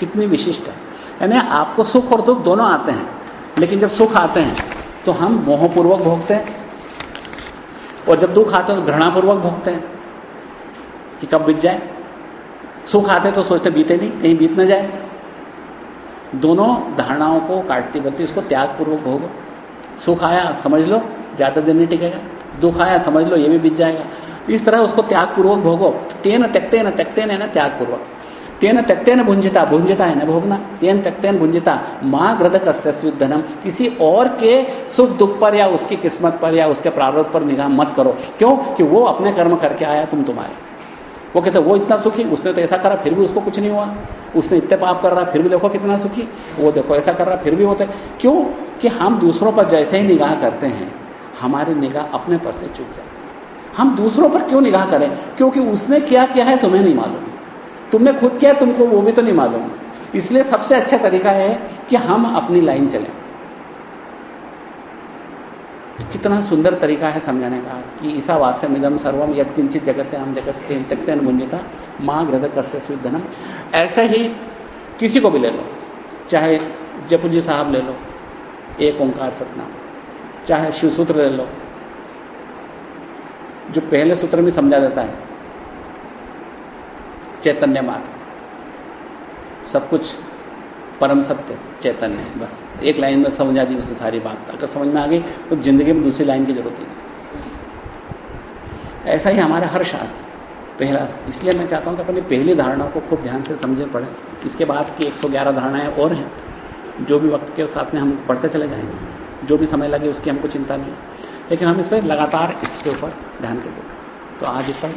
Speaker 1: कितनी विशिष्ट है। यानी आपको सुख और दुख दोनों आते हैं, लेकिन जब सुख आते हैं तो हम मोहपूर्वक भोगते हैं। और जब दुख आते हैं तो घृणापूर्वक भोगते हैं, कि कब बीत जाए। सुख आते तो सोचते बीते नहीं, कहीं बीत ना जाए। दोनों धारणाओं को काटती बदती इसको त्यागपूर्वक भोगो। सुख आया, समझ लो, ज़्यादा दिन नहीं टिकेगा। दुख आया, समझ लो, ये भी बीत जाएगा। इस तरह उसको त्यागपूर्वक भोगो। तेन त्यक्ते न त्यक्ते न त्यागपूर्वक। तेन त्यक्ते न भुंजिता भुंजिता है न भोगना। तेन त्यक्ते न भुंजिता माँ ग्रदक धनम किसी और के सुख दुख पर या उसकी किस्मत पर या उसके प्रारूप पर निगाह मत करो। क्यों? कि वो अपने कर्म करके आया तुम तुम्हारे। वो कहते, वो इतना सुखी? उसने तो ऐसा करा, फिर भी उसको कुछ नहीं हुआ। उसने इतने पाप कर रहा, फिर भी देखो कितना सुखी। वो देखो ऐसा कर रहा, फिर भी होते। क्यों? कि हम दूसरों पर जैसे ही निगाह करते हैं, हमारी निगाह अपने पर से चुक है। हम दूसरों पर क्यों निगाह करें? क्योंकि उसने क्या किया है तुम्हें नहीं मालूम। तुमने खुद किया तुमको वो भी तो नहीं मालूम। इसलिए सबसे अच्छा तरीका है कि हम अपनी लाइन चलें। कितना सुंदर तरीका है समझाने का कि ईसा वास्य मिदम सर्वम यद किंचित जगत हम जगत त्यक्ते अनुगुंजता माँ ग्रह कस्य धनम ऐसे ही किसी को भी ले लो, चाहे जयपुर जी साहब ले लो, एक ओंकार सतनाम, चाहे शिवसूत्र ले लो जो पहले सूत्र में समझा देता है। चैतन्य मात्र। सब कुछ परम सत्य, चैतन्य है, बस। एक लाइन में समझा दी उससे सारी बात। अगर समझ में आ गई तो ज़िंदगी में दूसरी लाइन की ज़रूरत ही नहीं। ऐसा ही हमारा हर शास्त्र। पहला, इसलिए मैं चाहता हूँ कि अपनी पहली धारणाओं को खूब ध्यान से समझे पड़े इसके बाद की 111 धारणाएँ और हैं। जो भी वक्त के साथ में हम पढ़ते चले जाएँगे, जो भी समय लगे उसकी हमको चिंता नहीं। लेकिन हम इस पर लगातार इसके ऊपर ध्यान देते देते तो आज इस पर